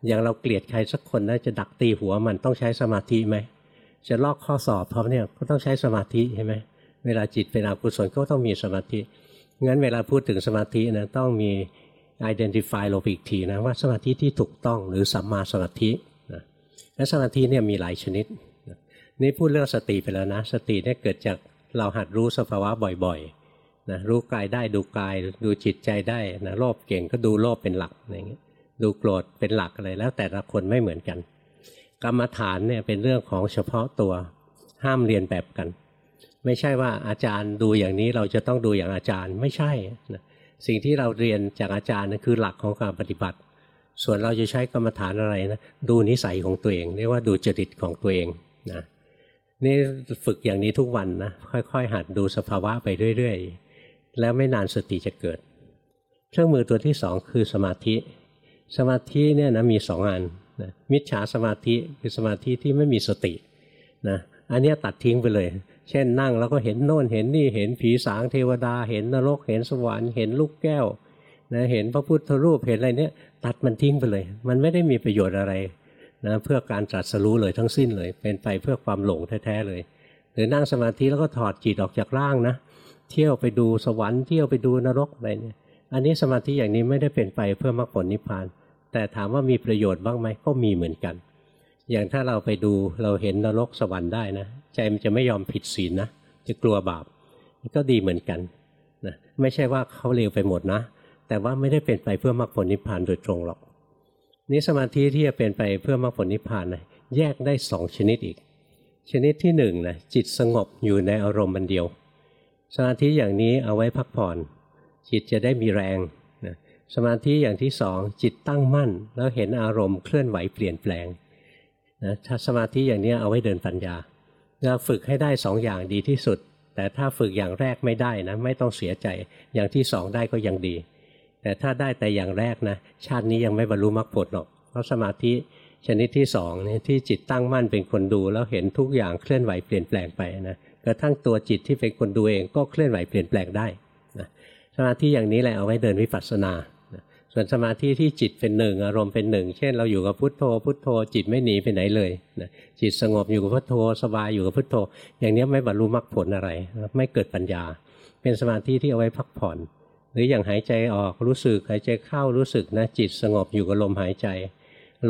อย่างเราเกลียดใครสักคนน่าจะดักตีหัวมันต้องใช้สมาธิไหมจะลอกข้อสอบเพราะเนี่ยก็ต้องใช้สมาธิใช่ไหมเวลาจิตเป็นอกุศลก็ต้องมีสมาธิงั้นเวลาพูดถึงสมาธินะต้องมี identify ลงอีกทีนะว่าสมาธิที่ถูกต้องหรือสัมมาสมาธินะและสมาธิเนี่ยมีหลายชนิดนะนี่พูดเรื่องสติไปแล้วนะ สติเนี่ยเกิดจากเราหัดรู้สภาวะบ่อยๆ นะรู้กายได้ดูกายดูจิตใจได้นะโลภเก่งก็ดูโลภเป็นหลักอะไรเงี้ยดูโกรธเป็นหลักอะไรแล้วแต่ละคนไม่เหมือนกัน กรรมฐานเนี่ยเป็นเรื่องของเฉพาะตัวห้ามเรียนแบบกัน ไม่ใช่ว่าอาจารย์ดูอย่างนี้เราจะต้องดูอย่างอาจารย์ไม่ใช่นะสิ่งที่เราเรียนจากอาจารย์นั่นคือหลักของการปฏิบัติ ส่วนเราจะใช้กรรมฐานอะไรนะดูนิสัยของตัวเองเรียกว่าดูจริตของตัวเองนะนี่ฝึกอย่างนี้ทุกวันนะค่อย ๆ หัดดูสภาวะไปเรื่อย ๆ แล้วไม่นานสติจะเกิด เครื่องมือตัวที่สองคือสมาธิ สมาธิเนี่ยนะมีสองอันนะมิจฉาสมาธิคือสมาธิที่ไม่มีสตินะอันนี้ตัดทิ้งไปเลย เช่นนั่งแล้วก็เห็นโน่นเห็นนี่เห็นผีสางเทวดา เห็นนรก เห็นสวรรค์เห็นลูกแก้วนะเห็นพระพุทธรูปเห็นอะไรเนี่ยตัดมันทิ้งไปเลย มันไม่ได้มีประโยชน์อะไรนะเพื่อการตรัสรู้เลยทั้งสิ้นเลย เป็นไปเพื่อความหลงแท้ๆเลย หรือนั่งสมาธิแล้วก็ถอดจิตออกจากร่างนะ เที่ยวไปดูสวรรค์เที่ยวไปดูนรกอะไรเนี่ยอันนี้สมาธิอย่างนี้ไม่ได้เป็นไปเพื่อมรรคผลนิพพาน แต่ถามว่ามีประโยชน์บ้างไหมก็มีเหมือนกัน อย่างถ้าเราไปดูเราเห็นนรกสวรรค์ได้นะใจมันจะไม่ยอมผิดศีลนะจะกลัวบาปก็ดีเหมือนกันนะไม่ใช่ว่าเขาเลวไปหมดนะ แต่ว่าไม่ได้เป็นไปเพื่อมรรคผลนิพพานโดยตรงหรอกนี่สมาธิที่จะเป็นไปเพื่อมรรคผลนิพพานนะแยกได้สองชนิดอีก ชนิดที่หนึ่งนะจิตสงบอยู่ในอารมณ์มันเดียว สมาธิอย่างนี้เอาไว้พักผ่อน จิตจะได้มีแรงนะสมาธิอย่างที่สองจิตตั้งมั่น แล้วเห็นอารมณ์เคลื่อนไหวเปลี่ยนแปลงนะถ้าสมาธิอย่างนี้เอาไว้เดินปัญญาเราฝึกให้ได้สองอย่างดีที่สุด แต่ถ้าฝึกอย่างแรกไม่ได้นะไม่ต้องเสียใจอย่างที่สองได้ก็ยังดี แต่ถ้าได้แต่อย่างแรกนะชาตินี้ยังไม่บรรลุมรรคผลหรอกเพราะสมาธิชนิดที่สองนี่ที่จิตตั้งมั่นเป็นคนดู แล้วเห็นทุกอย่างเคลื่อนไหวเปลี่ยนแปลงไปนะ กระทั่งตัวจิตที่เป็นคนดูเองก็เคลื่อนไหวเปลี่ยนแปลงได้นะสมาธิอย่างนี้แหละเอาไว้เดินวิปัสสนา ส่วนสมาธิที่จิตเป็นหนึ่งอารมณ์เป็นหนึ่ง เช่นเราอยู่กับพุทโธ พุทโธ จิตไม่หนีไปไหนเลยนะจิตสงบอยู่กับพุทโธสบายอยู่กับพุทโธ อย่างนี้ไม่บรรลุมรรคผลอะไร ไม่เกิดปัญญา เป็นสมาธิที่เอาไว้พักผ่อน หรืออย่างหายใจออกรู้สึกหายใจเข้ารู้สึกนะจิตสงบอยู่กับลมหายใจ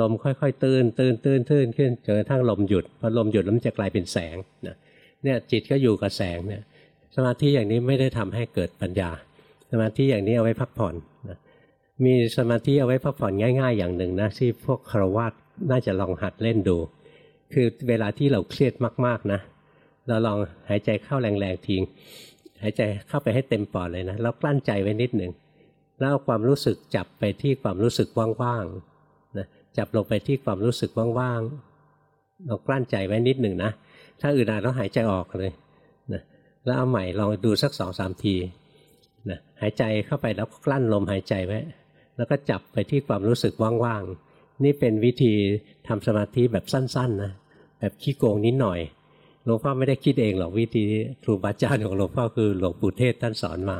ลมค่อยๆ ตื่นตื่นตื่นตื่นขึ้นจนกระทั่งลมหยุดพอลมหยุดแล้วมันจะกลายเป็นแสงนะ เนี่ยจิตก็อยู่กับแสงเนี่ยสมาธิอย่างนี้ไม่ได้ทำให้เกิดปัญญา สมาธิอย่างนี้เอาไว้พักผ่อนนะมีสมาธิเอาไว้พักผ่อนง่าย ๆ อย่างหนึ่งนะที่พวกคารวะน่าจะลองหัดเล่นดู คือเวลาที่เราเครียดมากๆนะ เราลองหายใจเข้าแรงๆทิ้งหายใจเข้าไปให้เต็มปอดเลยนะแล้วกลั้นใจไว้นิดหนึ่งแล้วเอาความรู้สึกจับไปที่ความรู้สึกว่างๆนะจับลงไปที่ความรู้สึกว่างๆเรากลั้นใจไว้นิดหนึ่งนะ ถ้าอื่นอาจต้องหายใจออกเลยนะแล้วเอาใหม่ลองดูสักสองสามทีนะหายใจเข้าไปแล้วกลั้นลมหายใจไว้ แล้วก็จับไปที่ความรู้สึกว่างๆ นี่เป็นวิธีทำสมาธิแบบสั้นๆนะแบบขี้โกงนิดหน่อยหลวงพ่อไม่ได้คิดเองหรอกวิธีครูบาอาจารย์ของหลวงพ่อคือหลวงปู่เทศท่านสอนมา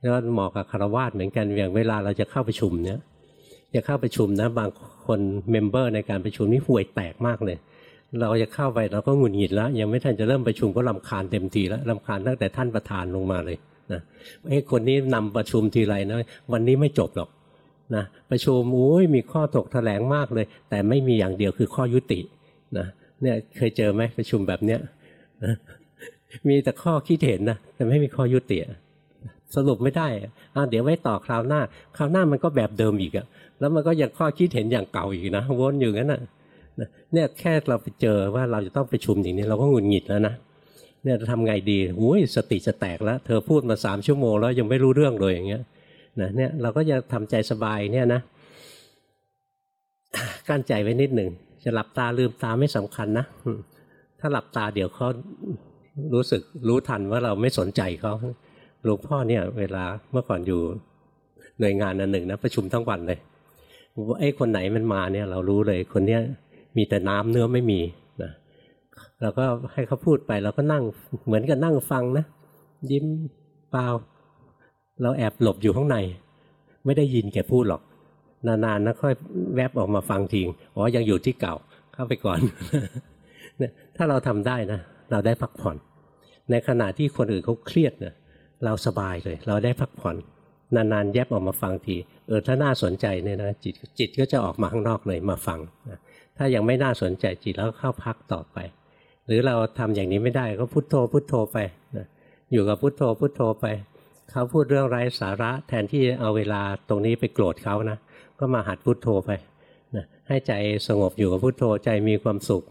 แล้วเหมาะกับคารวาสเหมือนกันอย่างเวลาเราจะเข้าประชุมเนี่ยจะเข้าประชุมนะบางคนเมมเบอร์ในการประชุมนี่ห่วยแตกมากเลย เราจะเข้าไปเราก็หงุดหงิดแล้ว ยังไม่ทันจะเริ่มประชุมก็ลำคาญเต็มทีแล้วลำคาญตั้งแต่ท่านประธานลงมาเลยนะไอ้คนนี้นำประชุมทีไรนะวันนี้ไม่จบหรอกนะประชุมอุ้ยมีข้อถกแถลงมากเลย แต่ไม่มีอย่างเดียวคือข้อยุตินะเนี่ยเคยเจอไหมประชุมแบบเนี้ยนะมีแต่ข้อคิดเห็นนะแต่ไม่มีข้อยุติสรุปไม่ได้อ่าเดี๋ยวไว้ต่อคราวหน้า คราวหน้ามันก็แบบเดิมอีกอะแล้วมันก็ยังข้อคิดเห็นอย่างเก่าอีกนะวนอยู่งั้นนะ เนี่ยแค่เราไปเจอว่าเราจะต้องประชุมอย่างนี้เราก็หงุดหงิดแล้วนะเนี่ยจะทำไงดีอุ้ยสติจะแตกแล้ว เธอพูดมาสามชั่วโมงแล้วยังไม่รู้เรื่องเลยอย่างเงี้ยนะเนี่ยเราก็จะทำใจสบายเนี่ยนะกั้นใจไว้นิดหนึ่งจะหลับตาลืมตาไม่สำคัญนะถ้าหลับตาเดี๋ยวเขารู้สึกรู้ทันว่าเราไม่สนใจเขาหลวงพ่อเนี่ย เวลาเมื่อก่อนอยู่หน่วยงานอันหนึ่งนะประชุมทั้งวันเลยไอ้คนไหนมันมาเนี่ย เรารู้เลยคนเนี้ย มีแต่น้ำเนื้อไม่มีนะเราก็ให้เขาพูดไปเราก็นั่งเหมือนกับนั่งฟังนะ ยิ้มเปล่า เราแอบหลบอยู่ข้างใน ไม่ได้ยินแกพูดหรอก นานๆนะค่อยแวบออกมาฟังทีอ๋อยังอยู่ที่เก่าเข้าไปก่อนถ้าเราทำได้นะ เราได้พักผ่อน ในขณะที่คนอื่นเขาเครียดเนะเราสบายเลย เราได้พักผ่อนนานๆแยบออกมาฟังที เออถ้าน่าสนใจเนี่ยนะจิตจิตก็จะออกมาข้างนอกเลยมาฟังนะ ถ้ายังไม่น่าสนใจจิตแล้วเข้าพักต่อไป หรือเราทำอย่างนี้ไม่ได้ก็พุโทโธพุโทโธไปนะอยู่กับพุโทโธพุโทโธไป เขาพูดเรื่องไร้สาระแทนที่เอาเวลาตรงนี้ไปโกรธเขานะก็มาหัดพุโทโธไปนะให้ใจสงบอยู่กับพุโทโธใจมีความสุข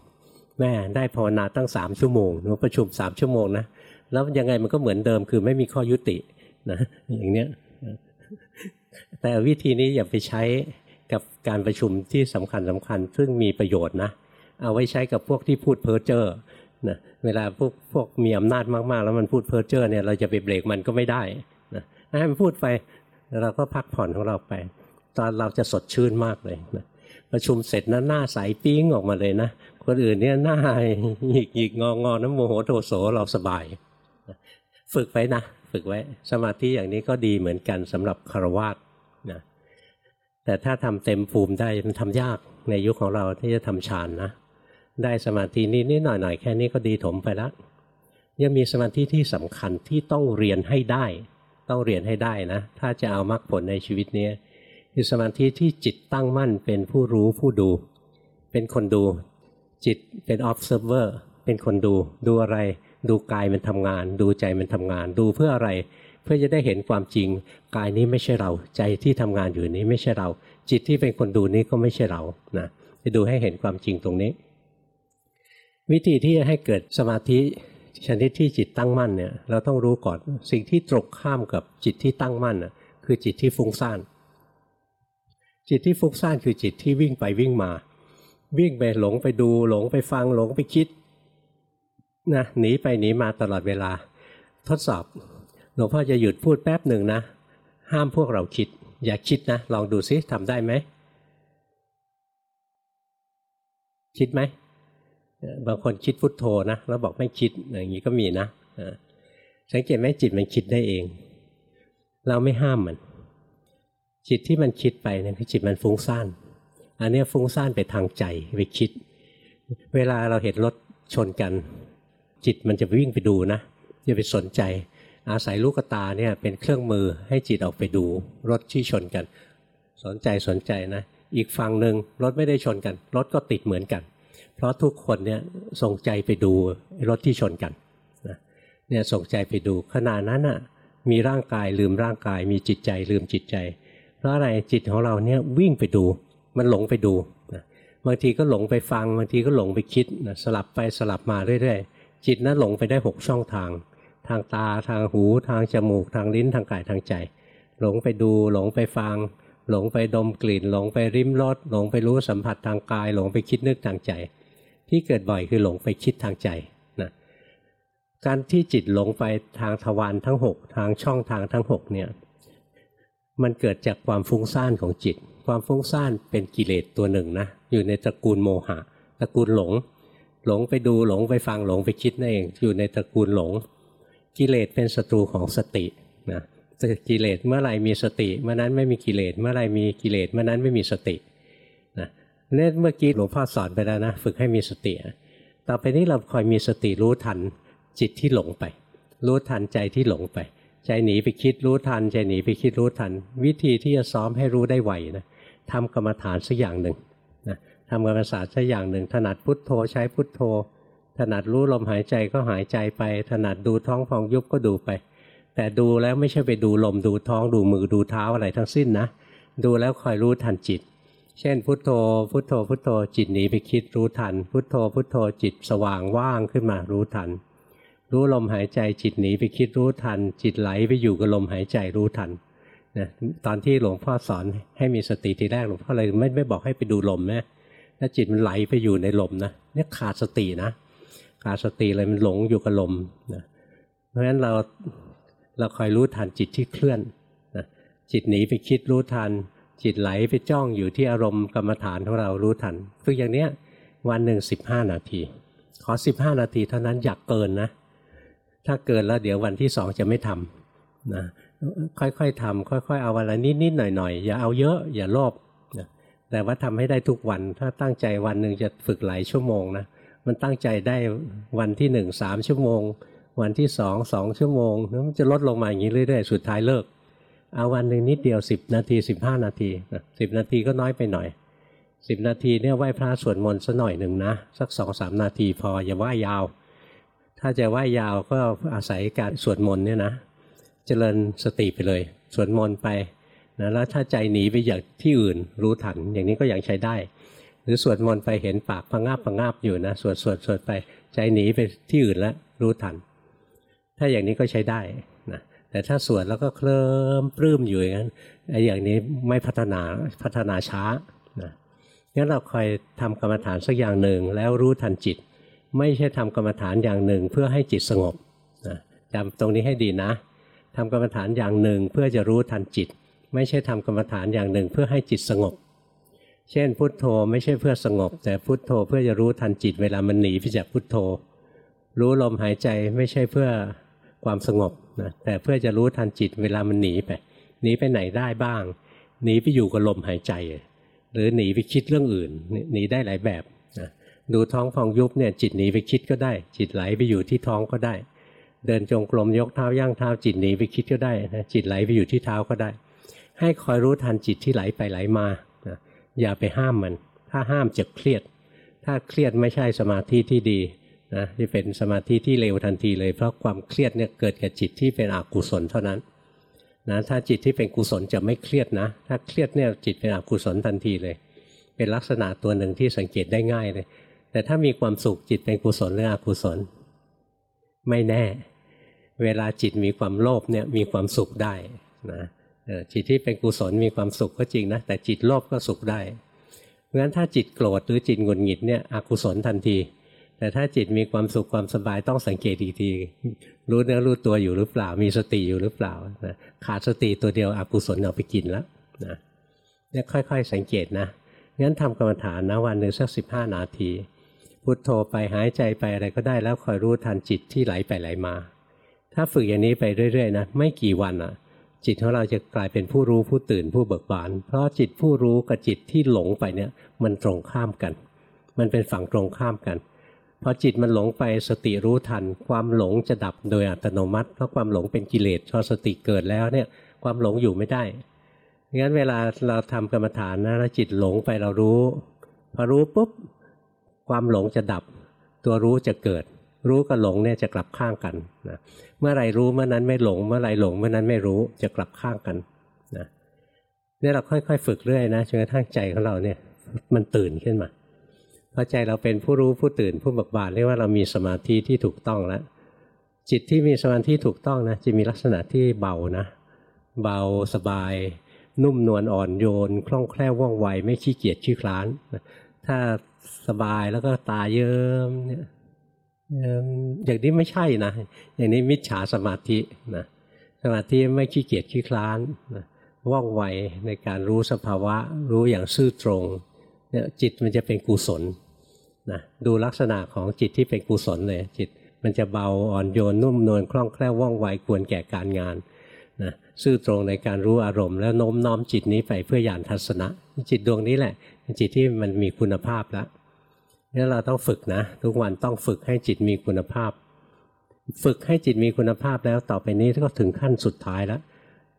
แม่ได้ภาวนาตั้งสามชั่วโมงหนูประชุมสามชั่วโมงนะแล้วยังไงมันก็เหมือนเดิมคือไม่มีข้อยุตินะอย่างเนี้ยแต่วิธีนี้อย่าไปใช้ กับการประชุมที่สำคัญสำคัญซึ่งมีประโยชน์นะ เอาไว้ใช้กับพวกที่พูดเพ้อเจ้อนะเวลาพวกพวกมีอำนาจมากๆ แล้วมันพูดเพ้อเจ้อเนี่ยเราจะไปเบรกมันก็ไม่ได้นะให้มันพูดไปเราก็พักผ่อนของเราไป ตอนเราจะสดชื่นมากเลยนะประชุมเสร็จนะหน้าใสปิ้งออกมาเลยนะคนอื่นเนี่ยหน้าหยิกหยิกงองอน้ำโมโหโทโสเราสบาย ฝึกไว้นะ ฝึกไว้ สมาธิอย่างนี้ก็ดีเหมือนกันสำหรับคารวะนะ แต่ถ้าทำเต็มภูมิได้มันทำยากในยุคของเราที่จะทำฌานนะ ได้สมาธินิดนิดหน่อยหน่อยแค่นี้ก็ดีถมไปล้วยังมีสมาธิที่สำคัญที่ต้องเรียนให้ได้ ต้องเรียนให้ได้นะ ถ้าจะเอามรรคผลในชีวิตนี้คือสมาธิที่จิตตั้งมั่นเป็นผู้รู้ผู้ดู เป็นคนดู จิตเป็น observer เป็นคนดู ดูอะไร ดูกายมันทำงาน ดูใจมันทำงาน ดูเพื่ออะไร เพื่อจะได้เห็นความจริง กายนี้ไม่ใช่เรา ใจที่ทำงานอยู่นี้ไม่ใช่เรา จิตที่เป็นคนดูนี้ก็ไม่ใช่เรานะจะดูให้เห็นความจริงตรงนี้ วิธีที่จะให้เกิดสมาธิชนิดที่จิตตั้งมั่นเนี่ยเราต้องรู้ก่อนสิ่งที่ตรงข้ามกับจิตที่ตั้งมั่นคือจิตที่ฟุ้งซ่านจิตที่ฟุ้งซ่านคือจิตที่วิ่งไปวิ่งมา วิ่งไปหลงไปดูหลงไปฟังหลงไปคิดนะหนีไปหนีมาตลอดเวลา ทดสอบ หลวงพ่อจะหยุดพูดแป๊บหนึ่งนะ ห้ามพวกเราคิด อย่าคิดนะ ลองดูซิทำได้ไหม คิดไหม บางคนคิดพุทโธนะ แล้วบอกไม่คิด อย่างนี้ก็มีนะ สังเกตไหมจิตมันคิดได้เอง เราไม่ห้ามมัน จิตที่มันคิดไปเนี่ยคือจิตมันฟุ้งซ่าน อันนี้ฟุ้งซ่านไปทางใจไปคิด เวลาเราเห็นรถชนกัน จิตมันจะวิ่งไปดูนะจะไปสนใจ อาศัยลูกตาเนี่ยเป็นเครื่องมือให้จิตออกไปดูรถที่ชนกัน สนใจสนใจนะ อีกฝั่งหนึ่งรถไม่ได้ชนกัน รถก็ติดเหมือนกัน เพราะทุกคนเนี่ยส่งใจไปดูรถที่ชนกันเนี่ยส่งใจไปดูขณะนั้นอะมีร่างกายลืมร่างกาย มีจิตใจลืมจิตใจ เพราะอะไรจิตของเราเนี่ยวิ่งไปดู มันหลงไปดูนะบางทีก็หลงไปฟังบางทีก็หลงไปคิดนะสลับไปสลับมาเรื่อยๆ จิตนั้นหลงไปได้หกช่องทาง ทางตาทางหูทางจมูกทางลิ้นทางกายทางใจ หลงไปดูหลงไปฟัง หลงไปดมกลิ่น หลงไปริมรสหลงไปรู้สัมผัสทางกาย หลงไปคิดนึกทางใจ ที่เกิดบ่อยคือหลงไปคิดทางใจนะการที่จิตหลงไปทางทวารทั้งหกทางช่องทางทั้งหกเนี่ยมันเกิดจากความฟุ้งซ่านของจิต ความฟุ้งซ่านเป็นกิเลสตัวหนึ่งนะอยู่ในตระกูลโมหะ ตระกูลหลง หลงไปดูหลงไปฟังหลงไปคิดนั่นเองอยู่ในตระกูลหลง กิเลสเป็นศัตรูของสตินะกิเลสเมื่อไรมีสติเมื่อนั้นไม่มีกิเลสเมื่อไรมีกิเลสเมื่อนั้นไม่มีสตินะเนี่ยเมื่อกี้หลวงพ่อสอนไปแล้วนะฝึกให้มีสติต่อไปนี้เราคอยมีสติรู้ทันจิตที่หลงไป รู้ทันใจที่หลงไป ใจหนีไปคิดรู้ทัน ใจหนีไปคิดรู้ทัน วิธีที่จะซ้อมให้รู้ได้ไวนะทำกรรมฐานสักอย่างหนึ่งนะทำกรรมศาสตร์สักอย่างหนึ่งถนัดพุทโธใช้พุทโธ ถนัดรู้ลมหายใจก็หายใจไป ถนัดดูท้องฟองยุบก็ดูไป แต่ดูแล้วไม่ใช่ไปดูลมดูท้องดูมือดูเท้าอะไรทั้งสิ้นนะ ดูแล้วคอยรู้ทันจิต เช่น พุทโธ พุทโธ พุทโธ จิตหนีไปคิดรู้ทัน พุทโธ พุทโธ จิตสว่างว่างขึ้นมารู้ทัน รู้ลมหายใจจิตหนีไปคิดรู้ทัน จิตไหลไปอยู่กับลมหายใจรู้ทันนะตอนที่หลวงพ่อสอนให้มีสติทีแรกหลวงพ่อเลยไม่ไม่บอกให้ไปดูลมนะถ้าจิตมันไหลไปอยู่ในลมนะเนี่ยขาดสตินะ ขาดสติเลยมันหลงอยู่กับลมนะเพราะฉะนั้นเราเราคอยรู้ทันจิตที่เคลื่อนนะจิตหนีไปคิดรู้ทัน จิตไหลไปจ้องอยู่ที่อารมณ์กรรมฐานของเรารู้ทันฝึกอย่างเนี้ยวันหนึ่งสิบห้านาที ขอสิบห้านาทีเท่านั้นอยากเกินนะ ถ้าเกินแล้วเดี๋ยววันที่สองจะไม่ทำนะค่อยๆทำค่อยๆ เอาวันละนิดๆหน่อยๆ อย่าเอาเยอะอย่าโลภแต่ว่าทำให้ได้ทุกวัน ถ้าตั้งใจวันหนึ่งจะฝึกหลายชั่วโมงนะ มันตั้งใจได้วันที่หนึ่งสามชั่วโมง วันที่สองสองชั่วโมงแล้วมันจะลดลงมาอย่างนี้เรื่อยๆ สุดท้ายเลิก เอาวันหนึ่งนิดเดียวสิบนาทีสิบห้านาทีสิบนาทีก็น้อยไปหน่อยสิบนาทีเนี่ยไหว้พระสวดมนต์สัหน่อยหนึ่งนะ สักสองสามนาทีพออย่าไหว้ยาว ถ้าจะไหว้ยาวก็อาศัยการสวดมนต์เนี่ยนะเจริญสติไปเลยสวดมนต์ไปนะแล้วถ้าใจหนีไปอย่างที่อื่นรู้ทันอย่างนี้ก็ยังใช้ได้ หรือสวดมนต์ไปเห็นปากพังงาบพังงาบอยู่นะสวดสวดสวดไปใจหนีไปที่อื่นแล้วรู้ทัน ถ้าอย่างนี้ก็ใช้ได้นะแต่ถ้าสวดแล้วก็เคลิ้มปลื้มอยู่อย่างนั้นไอ้อย่างนี้ไม่พัฒนาพัฒนาช้านะงั้นเราคอยทำกรรมฐานสักอย่างหนึ่งแล้วรู้ทันจิต ไม่ใช่ทำกรรมฐานอย่างหนึ่งเพื่อให้จิตสงบนะจำตรงนี้ให้ดีนะทำกรรมฐานอย่างหนึ่งเพื่อจะรู้ทันจิต ไม่ใช่ทำกรรมฐานอย่างหนึ่งเพื่อให้จิตสงบ เช่น พุทโธไม่ใช่เพื่อสงบ แต่พุทโธเพื่อจะรู้ทันจิตเวลามันหนีไปจากพุทโธ รู้ลมหายใจไม่ใช่เพื่อความสงบนะแต่เพื่อจะรู้ทันจิตเวลามันหนีไปหนีไปไหนได้บ้างหนีไปอยู่กับลมหายใจ หรือหนีไปคิดเรื่องอื่นหนีได้หลายแบบนะดูท้องฟองยุบเนี่ยจิตหนีไปคิดก็ได้ จิตไหลไปอยู่ที่ท้องก็ได้ เดินจงกรมยกเท้าย่างเท้า จิตหนีไปคิดก็ได้นะจิตไหลไปอยู่ที่เท้าก็ได้ ให้คอยรู้ทันจิตที่ไหลไปไหลมา อย่าไปห้ามมัน ถ้าห้ามจะเครียด ถ้าเครียดไม่ใช่สมาธิที่ดีนะจะเป็นสมาธิที่เร็วทันทีเลย เพราะความเครียดเนี่ยเกิดกับจิตที่เป็นอกุศลเท่านั้นนะถ้าจิตที่เป็นกุศลจะไม่เครียดนะ ถ้าเครียดเนี่ยจิตเป็นอกุศลทันทีเลย เป็นลักษณะตัวหนึ่งที่สังเกตได้ง่ายเลย แต่ถ้ามีความสุขจิตเป็นกุศลหรืออกุศล ไม่แน่ เวลาจิตมีความโลภเนี่ยมีความสุขได้นะ จิตที่เป็นกุศลมีความสุขก็จริงนะแต่จิตโลภก็สุขได้เพราะฉะนั้นถ้าจิตโกรธหรือจิตหงุดหงิดเนี่ยอกุศลทันที แต่ถ้าจิตมีความสุขความสบายต้องสังเกตอีกทีรู้เนื้อรู้ตัวอยู่หรือเปล่ามีสติอยู่หรือเปล่านะขาดสติตัวเดียวอกุศลเอาไปกินแล้วนะเนี่ยค่อย ๆ สังเกตนะงั้นทำกรรมฐานนะวันหนึ่งสักสิบห้านาที พุทโธไปหายใจไปอะไรก็ได้แล้วคอยรู้ทันจิตที่ไหลไปไหลมา ถ้าฝึกอย่างนี้ไปเรื่อยๆนะไม่กี่วันอะ จิตของเราจะกลายเป็นผู้รู้ผู้ตื่นผู้เบิกบาน เพราะจิตผู้รู้กับจิตที่หลงไปเนี่ยมันตรงข้ามกัน มันเป็นฝั่งตรงข้ามกันพอจิตมันหลงไปสติรู้ทัน ความหลงจะดับโดยอัตโนมัติ เพราะความหลงเป็นกิเลสพอสติเกิดแล้วเนี่ยความหลงอยู่ไม่ได้งั้นเวลาเราทำกรรมฐานนะแล้วจิตหลงไปเรารู้ พอรู้ปุ๊บความหลงจะดับ ตัวรู้จะเกิด รู้กับหลงเนี่ยจะกลับข้างกันนะเมื่อไรรู้เมื่อนั้นไม่หลง เมื่อไรหลงเมื่อนั้นไม่รู้จะกลับข้างกันนะนี่เราค่อยๆ ฝึกเรื่อยนะจนกระทั่งใจของเราเนี่ยมันตื่นขึ้นมาพอใจเราเป็นผู้รู้ผู้ตื่นผู้บิกบานเรียกว่าเรามีสมาธิที่ถูกต้องแล้วจิตที่มีสมาธิถูกต้องนะจะมีลักษณะที่เบานะ เบาสบาย นุ่มนวลอ่อนโยน คล่องแคล่วว่องไว ไม่ขี้เกียจขี้คลานถ้าสบายแล้วก็ตาเยิ้มเนี่ย อย่างนี้ไม่ใช่นะ อย่างนี้มิจฉาสมาธินะสมาธิไม่ขี้เกียจขี้คลานนะว่องไวในการรู้สภาวะ รู้อย่างซื่อตรงเนี่ยจิตมันจะเป็นกุศลนะดูลักษณะของจิตที่เป็นกุศลเลยจิตมันจะเบาอ่อนโยนนุ่มนวลคล่องแคล่วว่องไวควรแก่การงานนะซื่อตรงในการรู้อารมณ์ แล้วโน้มน้อมจิตนี้ไปเพื่อญาณทัศนะ จิตดวงนี้แหละจิตที่มันมีคุณภาพแล้ว นี่เราต้องฝึกนะ ทุกวันต้องฝึกให้จิตมีคุณภาพ ฝึกให้จิตมีคุณภาพแล้วต่อไปนี้ก็ถึงขั้นสุดท้ายแล้ว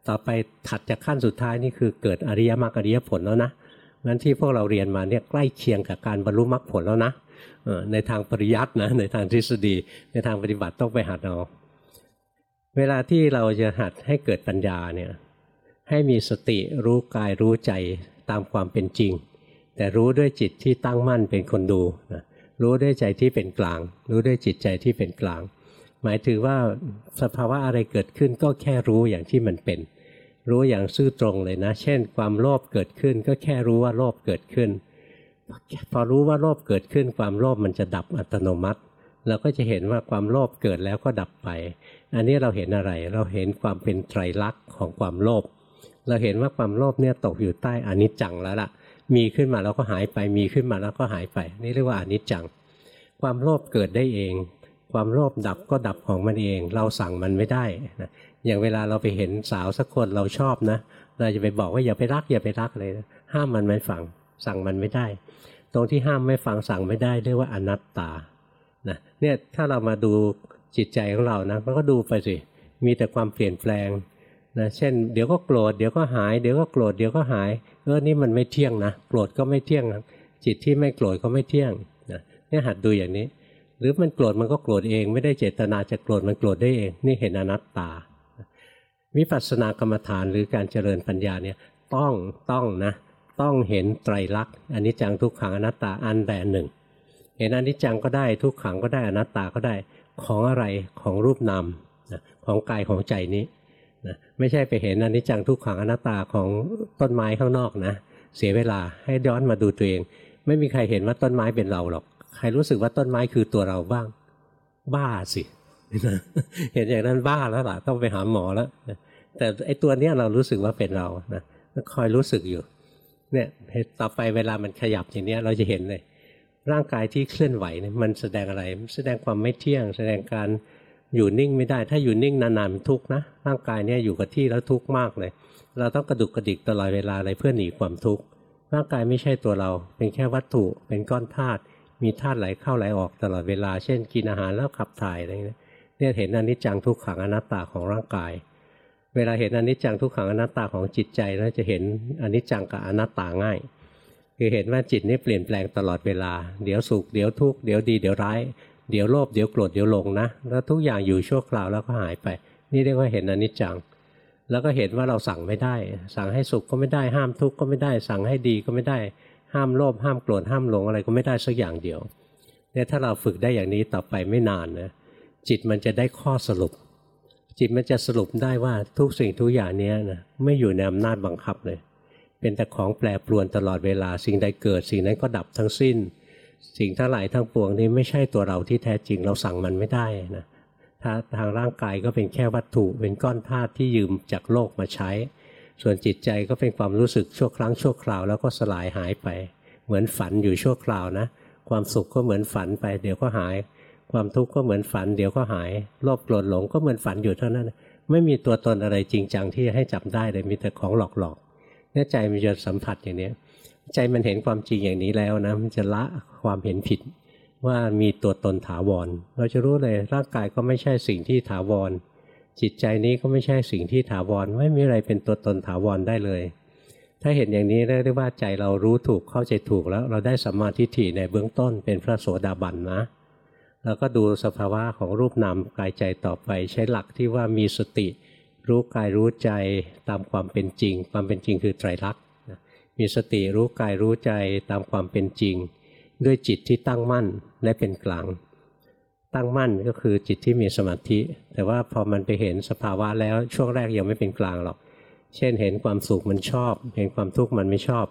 ต่อไปถัดจากขั้นสุดท้ายนี่คือเกิดอริยมรรคอริยผลแล้วนะงั้นที่พวกเราเรียนมาเนี่ยใกล้เคียงกับการบรรลุมรรคผลแล้วนะในทางปริยัตินะในทางทฤษฎี ในทางปฏิบัติต้องไปหัดเอาเวลาที่เราจะหัดให้เกิดปัญญาเนี่ยให้มีสติรู้กายรู้ใจตามความเป็นจริง แต่รู้ด้วยจิตที่ตั้งมั่นเป็นคนดูนะรู้ด้วยใจที่เป็นกลาง รู้ด้วยจิตใจที่เป็นกลาง หมายถึงว่าสภาวะอะไรเกิดขึ้นก็แค่รู้อย่างที่มันเป็น รู้อย่างซื่อตรงเลยนะ เช่น ความโลภเกิดขึ้นก็แค่รู้ว่าโลภเกิดขึ้น พอรู้ว่าโลภเกิดขึ้น ความโลภมันจะดับอัตโนมัติ เราก็จะเห็นว่าความโลภเกิดแล้วก็ดับไป อันนี้เราเห็นอะไร เราเห็นความเป็นไตรลักษณ์ของความโลภ เราเห็นว่าความโลภเนี่ยตกอยู่ใต้อนิจจังแล้วล่ะ มีขึ้นมาแล้วก็หายไป มีขึ้นมาแล้วก็หายไป นี่เรียกว่าอนิจจัง ความโลภเกิดได้เอง ความโลภดับก็ดับของมันเอง เราสั่งมันไม่ได้นะอย่างเวลาเราไปเห็นสาวสักคนเราชอบนะ เราจะไปบอกว่าอย่าไปรักอย่าไปรักเลยนะห้ามมันไม่ฟัง สั่งมันไม่ได้ ตรงที่ห้ามไม่ฟังสั่งไม่ได้เรียกว่าอนัตตานะเนี่ยถ้าเรามาดูจิตใจของเรานะก็ดูไปสิมีแต่ความเปลี่ยนแปลง นะเช่นเดี๋ยวก็โกรธเดี๋ยวก็หายเดี๋ยวก็โกรธเดี๋ยวก็หายเออนี่มันไม่เที่ยงนะโกรธก็ไม่เที่ยงจิตที่ไม่โกรธก็ไม่เที่ยงนะนี่หัดดูอย่างนี้ หรือมันโกรธมันก็โกรธเอง ไม่ได้เจตนาจะโกรธมันโกรธได้เอง นี่เห็นอนัตตาวิปัสสนากรรมฐานหรือการเจริญปัญญาเนี่ยต้องต้องนะต้องเห็นไตรลักษณ์อันนี้จังทุกขังอนัตตาอันใดหนึ่ง เห็นอนิจจังก็ได้ทุกขังก็ได้อนัตตาก็ได้ของอะไรของรูปนามของกายของใจนี้ นะไม่ใช่ไปเห็นอนิจจังทุกขังอนัตตาของต้นไม้ข้างนอกนะ เสียเวลาให้ย้อนมาดูตัวเอง ไม่มีใครเห็นว่าต้นไม้เป็นเราหรอก ใครรู้สึกว่าต้นไม้คือตัวเราบ้าง บ้าสิเห็นอย่างนั้นบ้าแล้วล่ะต้องไปหาหมอแล้วแต่ไอ้ตัวเนี้ยเรารู้สึกว่าเป็นเรานะคอยรู้สึกอยู่ เนี่ยต่อไปเวลามันขยับอย่างนี้เราจะเห็นเลยร่างกายที่เคลื่อนไหวเนี่ยมันแสดงอะไร แสดงความไม่เที่ยง แสดงการ อยู่นิ่งไม่ได้ ถ้าอยู่นิ่งนานๆมันทุกข์นะร่างกายเนี่ยอยู่กับที่แล้วทุกข์มากเลย เราต้องกระดุกกระดิกตลอดเวลาเลยเพื่อหนีความทุกข์ร่างกายไม่ใช่ตัวเรา เป็นแค่วัตถุเป็นก้อนธาตุมีธาตุไหลเข้าไหลออกตลอดเวลา เช่น กินอาหารแล้วขับถ่ายอะไรเงี้ยเนี่ยเห็นอนิจจังทุกขังอนัตตาของร่างกาย เวลาเห็นอนิจจังทุกขังอนัตตาของจิตใจแล้วจะเห็นอนิจจังกับอนัตตาง่ายคือเห็นว่าจิตนี่เปลี่ยนแปลงตลอดเวลา เดี๋ยวสุข เดี๋ยวทุกข์ เดี๋ยวดี เดี๋ยวร้าย เดี๋ยวโลภเดี๋ยวโกรธเดี๋ยวหลงนะแล้วทุกอย่างอยู่ชั่วคราวแล้วก็หายไป นี่เรียกว่าเห็นอนิจจัง แล้วก็เห็นว่าเราสั่งไม่ได้ สั่งให้สุขก็ไม่ได้ห้ามทุกข์ก็ไม่ได้ สั่งให้ดีก็ไม่ได้ ห้ามโลภห้ามโกรธห้ามหลงอะไรก็ไม่ได้สักอย่างเดียวเนี่ยถ้าเราฝึกได้อย่างนี้ต่อไปไม่นานนะจิตมันจะได้ข้อสรุป จิตมันจะสรุปได้ว่าทุกสิ่งทุกอย่างนี้นะไม่อยู่ในอำนาจบังคับเลย เป็นแต่ของแปรปรวนตลอดเวลาสิ่งใดเกิด สิ่งนั้นก็ดับทั้งสิ้น สิ่งทั้งหลายทั้งปวงนี้ไม่ใช่ตัวเราที่แท้จริงเราสั่งมันไม่ได้นะถ้าทางร่างกายก็เป็นแค่วัตถุเป็นก้อนธาตุที่ยืมจากโลกมาใช้ ส่วนจิตใจก็เป็นความรู้สึกชั่วครั้งชั่วคราวแล้วก็สลายหายไป เหมือนฝันอยู่ชั่วคราวนะ ความสุขก็เหมือนฝันไปเดี๋ยวก็หาย ความทุกข์ก็เหมือนฝัน เดี๋ยวก็หายโลภโกรธหลงก็เหมือนฝันอยู่เท่านั้น ไม่มีตัวตนอะไรจริงจังที่ให้จับได้เลยมีแต่ของหลอกๆเนี่ยใจมันจะสัมผัสอย่างนี้ ใจมันเห็นความจริงอย่างนี้แล้วนะมันจะละความเห็นผิดว่ามีตัวตนถาวร เราจะรู้เลยร่างกายก็ไม่ใช่สิ่งที่ถาวร จิตใจนี้ก็ไม่ใช่สิ่งที่ถาวร ไม่มีอะไรเป็นตัวตนถาวรได้เลย ถ้าเห็นอย่างนี้เรียกว่าใจเรารู้ถูกเข้าใจถูกแล้ว เราได้สัมมาทิฏฐิในเบื้องต้นเป็นพระโสดาบันนะแล้วก็ดูสภาวะของรูปนามกายใจต่อไป ใช้หลักที่ว่ามีสติ รู้กายรู้ใจตามความเป็นจริง ความเป็นจริงคือไตรลักษณ มีสติรู้กายรู้ใจตามความเป็นจริง ด้วยจิตที่ตั้งมั่นและเป็นกลาง ตั้งมั่นก็คือจิตที่มีสมาธิ แต่ว่าพอมันไปเห็นสภาวะแล้วช่วงแรกยังไม่เป็นกลางหรอก เช่นเห็นความสุขมันชอบ เห็นความทุกข์มันไม่ชอบ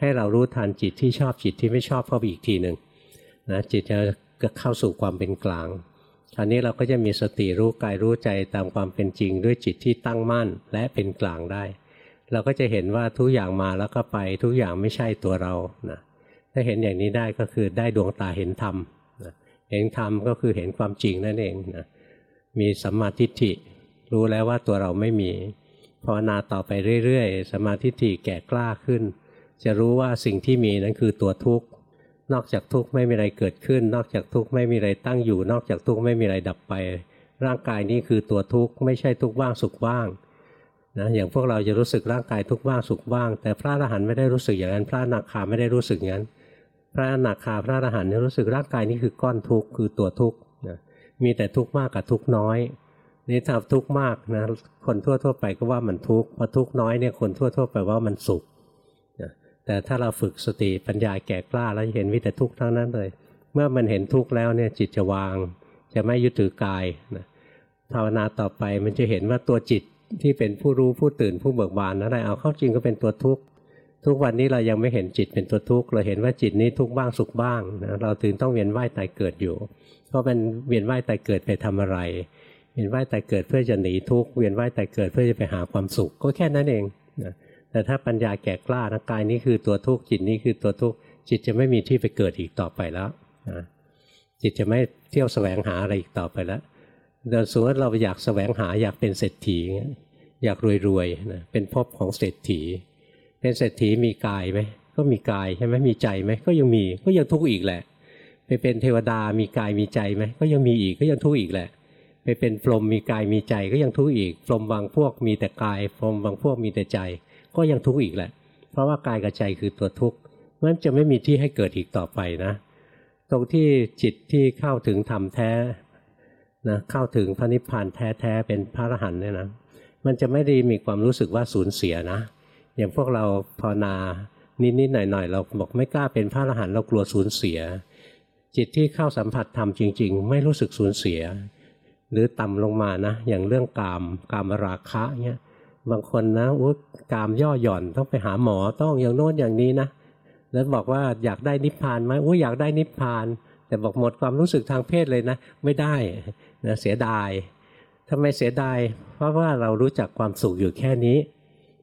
ให้เรารู้ทันจิตที่ชอบจิตที่ไม่ชอบเข้าไปอีกทีหนึ่งนะจิตจะเข้าสู่ความเป็นกลางคราวนี้เราก็จะมีสติรู้กายรู้ใจตามความเป็นจริง ด้วยจิตที่ตั้งมั่นและเป็นกลางได้ เราก็จะเห็นว่าทุกอย่างมาแล้วก็ไปทุกอย่างไม่ใช่ตัวเรานะถ้าเห็นอย่างนี้ได้ก็คือได้ดวงตาเห็นธรรมนะเห็นธรรมก็คือเห็นความจริงนั่นเองนะมีสัมมาทิฏฐิรู้แล้วว่าตัวเราไม่มีภาวนาต่อไปเรื่อยๆสมาธิฏฐิแก่กล้าขึ้น จะรู้ว่าสิ่งที่มีนั้นคือตัวทุกข์ นอกจากทุกข์ไม่มีอะไรเกิดขึ้น นอกจากทุกข์ไม่มีอะไรตั้งอยู่ นอกจากทุกข์ไม่มีอะไรดับไป ร่างกายนี้คือตัวทุกข์ไม่ใช่ทุกข์ว่างสุขว่าง นะอย่างพวกเราจะรู้สึกร่างกายทุกข์ว่างสุขว่าง แต่พระอรหันต์ไม่ได้รู้สึกอย่างนั้น พระนาคาไม่ได้รู้สึกอย่างนั้น พระนาคาพระอรหันต์รู้สึกร่างกายนี้คือก้อนทุกข์คือตัวทุกข์นะมีแต่ทุกข์มากกับทุกข์น้อยนี่ถ้าทุกข์มากนะคนทั่วๆไปก็ว่ามันทุกข์พอทุกข์น้อยเนี่ยคนทั่วๆไปว่ามันสุขแต่ถ้าเราฝึกสติปัญญาแก่กล้าแล้วเห็นวิแต่ทุกข์ทั้งนั้นเลย เมื่อมันเห็นทุกข์แล้วเนี่ยจิตจะวาง จะไม่ยึดถือกายนะภาวนาต่อไปมันจะเห็นว่าตัวจิต ที่เป็นผู้รู้ผู้ตื่นผู้เบิกบานอะไรเอาเข้าจริงก็เป็นตัวทุกข์ทุกวันนี้เรายังไม่เห็นจิตเป็นตัวทุกข์เราเห็นว่าจิตนี้ทุกข์บ้างสุขบ้างนะเราถึงต้องเวียนว่ายตายเกิดอยู่ เพราะเป็นเวียนว่ายตายเกิดไปทำอะไร เวียนว่ายตายเกิดเพื่อจะหนีทุกข์เวียนว่ายตายเกิดเพื่อจะไปหาความสุขก็แค่นั้นเองนะแต่ถ้าปัญญาแก่กล้านะกายนี้คือตัวทุกข์จิตนี้คือตัวทุกข์จิตจะไม่มีที่ไปเกิดอีกต่อไปแล้วนะจิตจะไม่เที่ยวแสวงหาอะไรอีกต่อไปแล้ว เดินสมมติเราอยากแสวงหาอยากเป็นเศรษฐี อยากรวยๆนะเป็นภพของเศรษฐี เป็นเศรษฐีมีกายไหมก็มีกายใช่ไหมมีใจไหมก็ยังมีก็ยังทุกข์อีกแหละ ไปเป็นเทวดามีกายมีใจไหมก็ยังมีอีกก็ยังทุกข์อีกแหละ ไปเป็นพรหมมีกายมีใจก็ยังทุกข์อีกพรหมบางพวกมีแต่กายพรหมบางพวกมีแต่ใจ ก็ยังทุกข์อีกแหละ เพราะว่ากายกับใจคือตัวทุกข์มันจะไม่มีที่ให้เกิดอีกต่อไปนะ ตรงที่จิตที่เข้าถึงธรรมแท้ นะเข้าถึงพระนิพพานแท้ๆเป็นพระอรหันต์เนี่ยนะมันจะไม่ได้มีความรู้สึกว่าสูญเสียนะ อย่างพวกเราภาวนานิดๆหน่อยๆเราบอกไม่กล้าเป็นพระอรหันต์เรากลัวสูญเสีย จิตที่เข้าสัมผัสธรรมจริง ๆ ไม่รู้สึกสูญเสีย หรือต่ำลงมานะ อย่างเรื่องกามกามราคะเนี่ยบางคนนะอุกามย่อหย่อนต้องไปหาหมอต้องอย่างโน้นอย่างนี้นะแล้วบอกว่าอยากได้นิพพานไหมอุ้ยอยากได้นิพพาน แต่บอกหมดความรู้สึกทางเพศเลยนะ ไม่ได้ นะเสียดายทำไมเสียดาย เพราะว่าเรารู้จักความสุขอยู่แค่นี้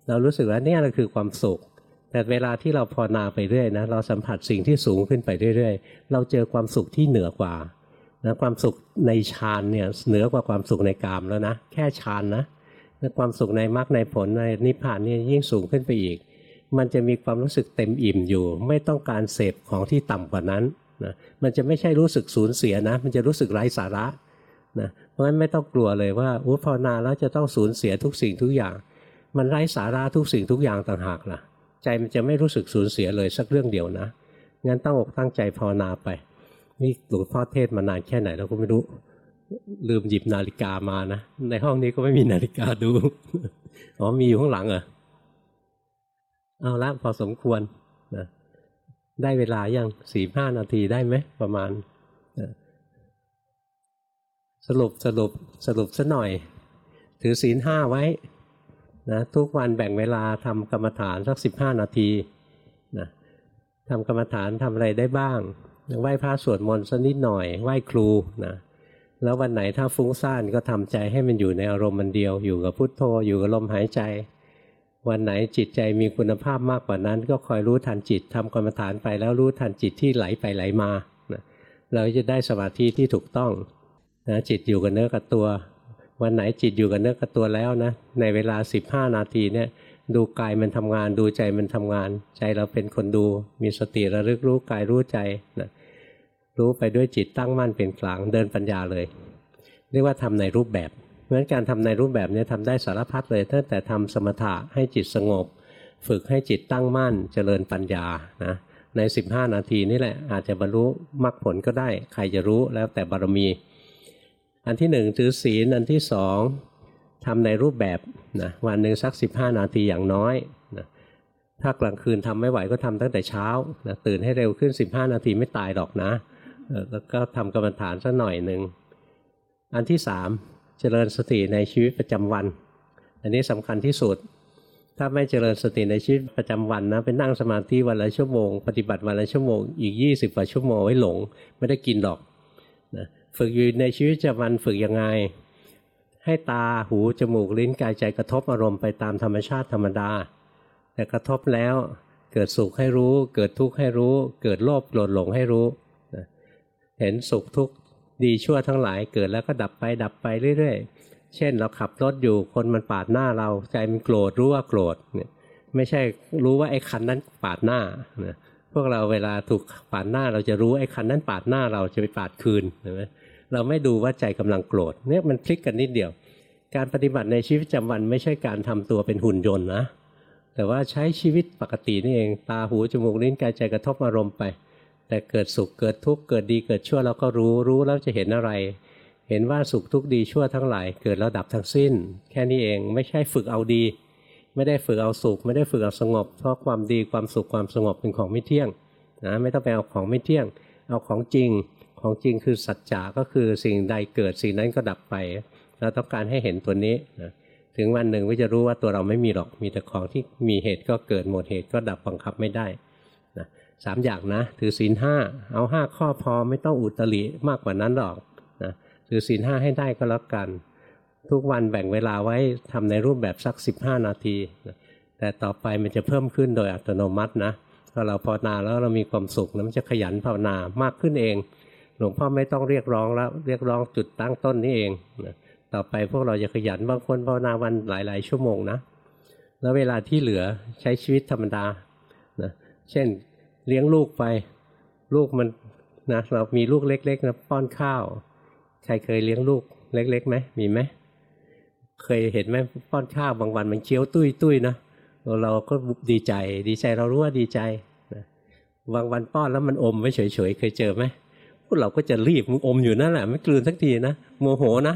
เรารู้สึกว่าเนี่ยเราคือความสุข แต่เวลาที่เราภาวนาไปเรื่อยนะเราสัมผัสสิ่งที่สูงขึ้นไปเรื่อยๆ เราเจอความสุขที่เหนือกว่านะความสุขในฌานเนี่ยเหนือกว่าความสุขในกามแล้วนะแค่ฌานนะความสุขในมรรคในผลในนิพพานเนี่ยยิ่งสูงขึ้นไปอีก มันจะมีความรู้สึกเต็มอิ่มอยู่ ไม่ต้องการเสพของที่ต่ำกว่านั้นนะมันจะไม่ใช่รู้สึกสูญเสียนะ มันจะรู้สึกไร้สาระ นะเพราะฉะนั้นไม่ต้องกลัวเลยว่าอุภาวนาแล้วจะต้องสูญเสียทุกสิ่งทุกอย่าง มันไร้สาระทุกสิ่งทุกอย่างต่างหากล่ะ ใจมันจะไม่รู้สึกสูญเสียเลยสักเรื่องเดียวนะงั้นตั้งอกตั้งใจภาวนาไป นี่หลวงพ่อเทศมานานแค่ไหนเราก็ไม่รู้ ลืมหยิบนาฬิกามานะ ในห้องนี้ก็ไม่มีนาฬิกาดูอ๋อมีอยู่ข้างหลังเหรอเอาละพอสมควรนะได้เวลายังสี่ห้านาทีได้ไหมประมาณ สรุปสรุปสรุปซะหน่อย ถือศีลห้าไว้นะทุกวันแบ่งเวลาทำกรรมฐานสักสิบห้านาทีนะทำกรรมฐานทำอะไรได้บ้างไหว้พระสวดมนต์สักนิดหน่อยไหว้ครูนะแล้ววันไหนถ้าฟุ้งซ่านก็ทำใจให้มันอยู่ในอารมณ์มันเดียว อยู่กับพุทโธอยู่กับลมหายใจ วันไหนจิตใจมีคุณภาพมากกว่านั้น ก็คอยรู้ทันจิตทำกรรมฐานไปแล้วรู้ทันจิตที่ไหลไปไหลมานะเราจะได้สมาธิที่ถูกต้อง นะจิตอยู่กับเนื้อกับตัว วันไหนจิตอยู่กับเนื้อกับตัวแล้วนะในเวลา 15 นาทีเนี่ยดูกายมันทำงานดูใจมันทำงาน ใจเราเป็นคนดูมีสติระลึกรู้กายรู้ใจนะรู้ไปด้วยจิตตั้งมั่นเป็นกลางเดินปัญญาเลย เรียกว่าทำในรูปแบบเพราะฉะนั้นการทำในรูปแบบนี้ทำได้สารพัดเลยตั้งแต่ทำสมถะให้จิตสงบ ฝึกให้จิตตั้งมั่นเจริญปัญญานะใน 15 นาทีนี่แหละอาจจะบรรลุมรรคผลก็ได้ ใครจะรู้แล้วแต่บารมี อันที่หนึ่งถือศีลอันที่สองทำในรูปแบบนะวันหนึ่งสักสิบห้านาทีอย่างน้อยนะถ้ากลางคืนทำไม่ไหวก็ทำตั้งแต่เช้านะตื่นให้เร็วขึ้นสิบห้านาทีไม่ตายหรอกนะ แล้วก็ทำกรรมฐานสักหน่อยหนึ่งอันที่สามเจริญสติในชีวิตประจำวัน อันนี้สำคัญที่สุด ถ้าไม่เจริญสติในชีวิตประจำวันนะไปนั่งสมาธิวันละชั่วโมง ปฏิบัติวันละชั่วโมง อีกยี่สิบกว่าชั่วโมงไว้หลง ไม่ได้กินหรอก ฝึกอยู่ในชีวิตประจำวันฝึกยังไง ให้ตาหูจมูกลิ้นกายใจกระทบอารมณ์ไปตามธรรมชาติธรรมดา แต่กระทบแล้วเกิดสุขให้รู้ เกิดทุกข์ให้รู้ เกิดโลภโกรธหลงให้รู้เห็นสุขทุกข์ดีชั่วทั้งหลายเกิดแล้วก็ดับไปดับไปเรื่อยๆ เช่นเราขับรถอยู่คนมันปาดหน้าเราใจมันโกรธรู้ว่าโกรธเนี่ยไม่ใช่รู้ว่าไอ้คันนั้นปาดหน้านะพวกเราเวลาถูกปาดหน้าเราจะรู้ไอ้คันนั้นปาดหน้าเราจะไปปาดคืนใช่ไหม เราไม่ดูว่าใจกำลังโกรธเนี่ยมันพลิกกันนิดเดียว การปฏิบัติในชีวิตประจำวันไม่ใช่การทำตัวเป็นหุ่นยนต์นะแต่ว่าใช้ชีวิตปกตินี่เองตาหูจมูกลิ้นกายใจกระทบอารมณ์ไป แต่เกิดสุขเกิดทุกข์เกิดดีเกิดชั่วเราก็รู้รู้แล้วจะเห็นอะไร เห็นว่าสุขทุกข์ดีชั่วทั้งหลาย เกิดแล้วดับทั้งสิ้น แค่นี้เองไม่ใช่ฝึกเอาดี ไม่ได้ฝึกเอาสุข ไม่ได้ฝึกเอาสงบ เพราะความดีความสุขความสงบเป็นของไม่เที่ยงนะไม่ต้องไปเอาของไม่เที่ยง เอาของจริง ของจริงคือสัจจะก็คือสิ่งใดเกิดสิ่งนั้นก็ดับไป เราต้องการให้เห็นตัวนี้นะถึงวันหนึ่งก็จะรู้ว่าตัวเราไม่มีหรอกมีแต่ของที่มีเหตุก็เกิดหมดเหตุก็ดับบังคับไม่ได้นะสามอย่างนะถือศีลห้าเอาห้าข้อพอไม่ต้องอุตริมากกว่านั้นหรอกนะถือศีลห้าให้ได้ก็แล้วกัน ทุกวันแบ่งเวลาไว้ทำในรูปแบบสักสิบห้านาทีนะแต่ต่อไปมันจะเพิ่มขึ้นโดยอัตโนมัตินะพอเราภาวนาแล้วเรามีความสุขนะมันจะขยันภาวนามากขึ้นเอง หลวงพ่อไม่ต้องเรียกร้องแล้ว เรียกร้องจุดตั้งต้นนี้เองนะต่อไปพวกเราจะขยันบางคนภาวนาวันหลาย ๆ ชั่วโมงนะแล้วเวลาที่เหลือใช้ชีวิตธรรมดานะเช่นเลี้ยงลูกไป ลูกมันนะเรามีลูกเล็กๆนะป้อนข้าว ใครเคยเลี้ยงลูกเล็กๆไหมมีไหมเคยเห็นไหมป้อนข้าวบางวันมันเคี้ยวตุ้ยตุ้ยๆนะเราก็ดีใจ ดีใจเรารู้ว่าดีใจนะบางวันป้อนแล้วมันอมไว้เฉยๆเคยเจอไหม เราก็จะรีบมึงอมอยู่นั่นแหละไม่กลืนสักทีนะโมโหนะ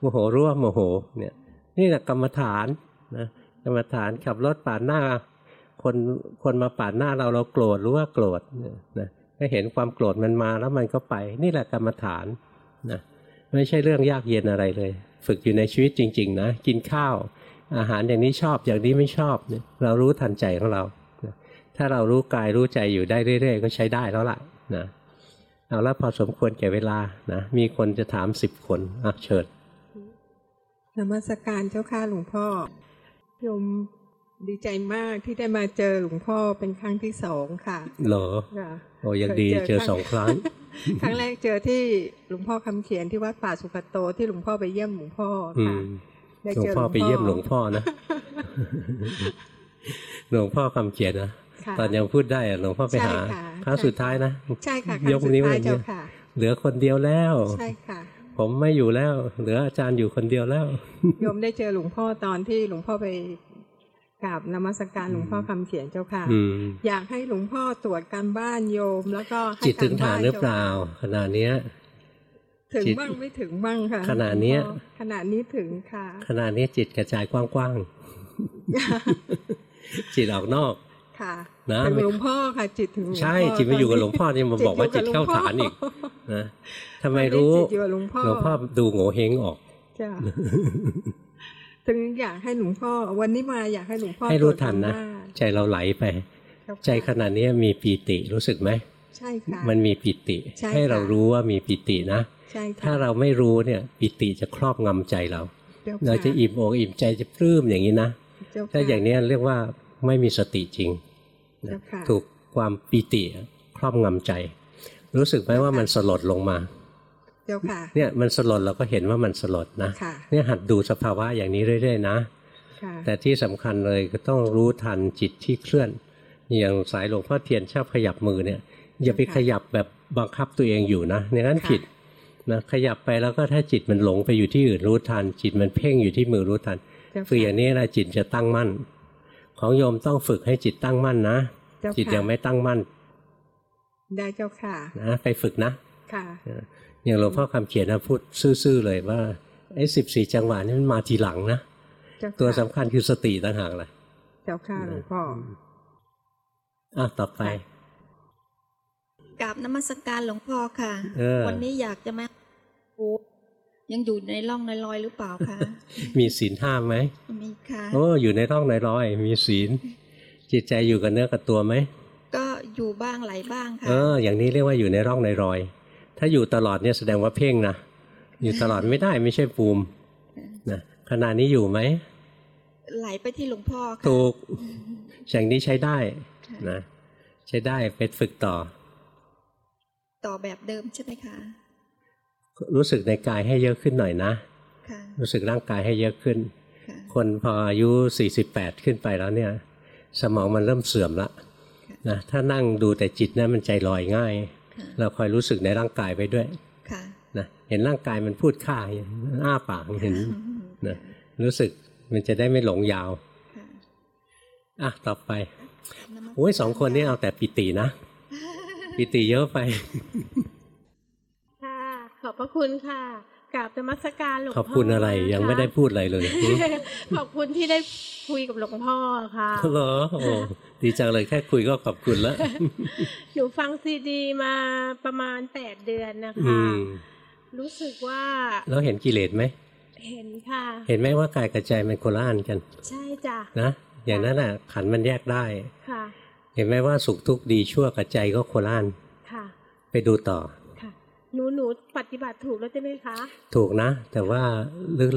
โมโหรู้ว่าโมโหเนี่ยนี่แหละกรรมฐานนะกรรมฐานขับรถปาดหน้า คนคนมาปาดหน้าเราเราโกรธรู้ว่าโกรธเนี่ยนะก็เห็นความโกรธมันมาแล้วมันก็ไป นี่แหละกรรมฐานนะไม่ใช่เรื่องยากเย็นอะไรเลย ฝึกอยู่ในชีวิตจริง ๆ นะ กินข้าว อาหารอย่างนี้ชอบอย่างนี้ไม่ชอบเนี่ยเรารู้ทันใจของเรา ถ้าเรารู้กายรู้ใจอยู่ได้เรื่อย ๆ ก็ใช้ได้แล้วล่ะนะ เอาละพอสมควรแก่เวลานะมีคนจะถามสิบคนอะเชิญนมัสการเจ้าค่ะหลวงพ่อโยมดีใจมากที่ได้มาเจอหลวงพ่อเป็นครั้งที่สองค่ะ เหรอค่ะโอ้ยังดีเคยเจอเจอครั้งสองครั้ง ครั้งแรกเจอที่หลวงพ่อคำเขียนที่วัดป่าสุกโตที่หลวงพ่อไปเยี่ยมหลวงพ่ออืค่ะมได้หลวงเจอพ่อไปเยี่ยมหลวงพ่อนะ หลวงพ่อคำเขียนนะค่ะ ตอนยังพูดได้อะหลวงพ่อไปหาใช่ค่ะครั้งสุดท้ายนะใช่ค่ะคยรั้กงสุดนิ้วท้าอยย่างเงี้เจ้ายค่ะเหลือคนเดียวแล้วใช่ค่ะผมไม่อยู่แล้ว เหลืออาจารย์อยู่คนเดียวแล้วโยมได้เจอหลวงพ่อตอนที่หลวงพ่อไปกราบนมัสการหลวงพ่อคำเขียนเจ้าค่ะอืมอยากให้หลวงพ่อตรวจการบ้านโยม แล้วก็ให้จิตถึงกฐานหรือเปล่าขณะเนี้ย ถึงจิตบ้างไม่ถึงบ้างค่ะขณะเนี้ยหลวงพ่อขณะนี้ถึงค่ะขณะนี้จิตกระจายกว้างๆจิตออกนอก ค่ะนะถึงหลวงพ่อค่ะจิตถึงหลวงพ่อใช่จิตมาอยู่กับหลวงพ่อนี่มาบอกว่าจิตเข้าฐานอีกนะทำไมรู้จิตอยู่กับหลวงพ่อหลวงพ่อดูโง่เฮงออกจ้ะถึงอยากให้หลวงพ่อ วันนี้มาอยากให้หลวงพ่อให้รู้ตวจทันนะการบ้าใจเราไหลไปเจ้าค่ะใจขณะนี้มีปีติรู้สึกไหมใช่ค่ะมันมีปิติใช่ให้เราค่ะรู้ว่ามีปิตินะใช่ค่ะถ้าเราไม่รู้เนี่ยปิติจะครอบงำใจเราเจ้าค่เราจะอิ่มอกอิ่มใจจะปลื้มอย่างนี้นะเจ้ค่ะถ้าอย่างนี้เรียกว่าไม่มีสติจริงเจ้าค่ะ ถูกความปิติครอบงำใจ รู้สึกไหมว่ามันสลดลงมาเจ้าค่ะเนี่ยมันสลดเราก็เห็นว่ามันสลดนะค่ะเนี่ยหัดดูสภาวะอย่างนี้เรื่อยๆนะค่ะแต่ที่สำคัญเลยก็ต้องรู้ทันจิตที่เคลื่อน อย่างสายหลวงพ่อเทียนชอบขยับมือเนี่ยอย่าไปขยับแบบบังคับตัวเองอยู่นะอย่างนั้นผิดนะขยับไปแล้วก็ถ้าจิตมันหลงไปอยู่ที่อื่นรู้ทัน จิตมันเพ่งอยู่ที่มือรู้ทันเจ้าค่ะฝึกอย่างนี้นะจิตจะตั้งมั่น ของโยมต้องฝึกให้จิตตั้งมั่นนะเจ้าค่ะจิตยังไม่ตั้งมั่น ได้เจ้าค่ะนะไปฝึกนะ ค่ะอย่างหลวงพ่อคำเขียนนะพูดซื่อๆเลยว่าไอ้สิบสี่จังหวะนี่มันมาทีหลังนะเจ้าค่ะตัวสำคัญคือสติต่างหากแหละเจ้าค่ะหลวงพ่ออะต่อไปกราบนมัสการหลวงพ่อค่ะเออวันนี้อยากจะมาโอ้ ยังอยู่ในร่องในรอยหรือเปล่าคะ มีศีลห้าไหมมีค่ะโอ้อยู่ในร่องในรอย มีศีล จิตใจอยู่กับเนื้อกับตัวไหมก็อยู่บ้างไหลบ้างค่ะเอออย่างนี้เรียกว่าอยู่ในร่องในรอย ถ้าอยู่ตลอดเนี่ยแสดงว่าเพ่งนะอยู่ตลอดไม่ได้ไม่ใช่ภูมินะขณะนี้อยู่ไหมไหลไปที่หลวงพ่อค่ะถูกอย่างนี้ใช้ได้ค่ะนะใช้ได้ไปฝึกต่อ ต่อแบบเดิมใช่ไหมคะ รู้สึกในกายให้เยอะขึ้นหน่อยนะค่ะรู้สึกร่างกายให้เยอะขึ้นค่ะคนพออายุ 48 ขึ้นไปแล้วเนี่ย สมองมันเริ่มเสื่อมละนะถ้านั่งดูแต่จิตนะมันใจลอยง่ายค่ะเราคอยรู้สึกในร่างกายไปด้วยค่ะนะเห็นร่างกายมันพูดค่าอ้าปากเห็นนะรู้สึกมันจะได้ไม่หลงยาวค่ะอะต่อไปนมัสการโอ้ยสองคนนี้เอาแต่ปิตินะ ปิติเยอะไปค่ะ ขอบพระคุณค่ะกราบนมัสการหลวงขพ่ออบคุณอะไรยังไม่ได้พูดอะไรเลยหึขอบคุณที่ได้คุยกับหลวงพ่อค่ะเหรอโอ้ดีจังเลยแค่คุยก็ขอบคุณแล้วหนูฟังซีดีมาประมาณแปดเดือนนะอืคะมรู้สึกว่าแล้วเห็นกิเลสไหมเห็นค่ะ เห็นไหมว่ากายกับใจมันโคนละอันกัน ใช่จ้ะนะอย่างนั้นน่ะขันธ์มันแยกได้ค่ะ เห็นไหมว่าสุขทุกข์ดีชั่วกับใจก็โคนละอันค่ะ ไปดูต่อค่ะ หนูหนูปฏิบัติถูกแล้วใช่ไหมคะ ถูกนะ แต่ว่า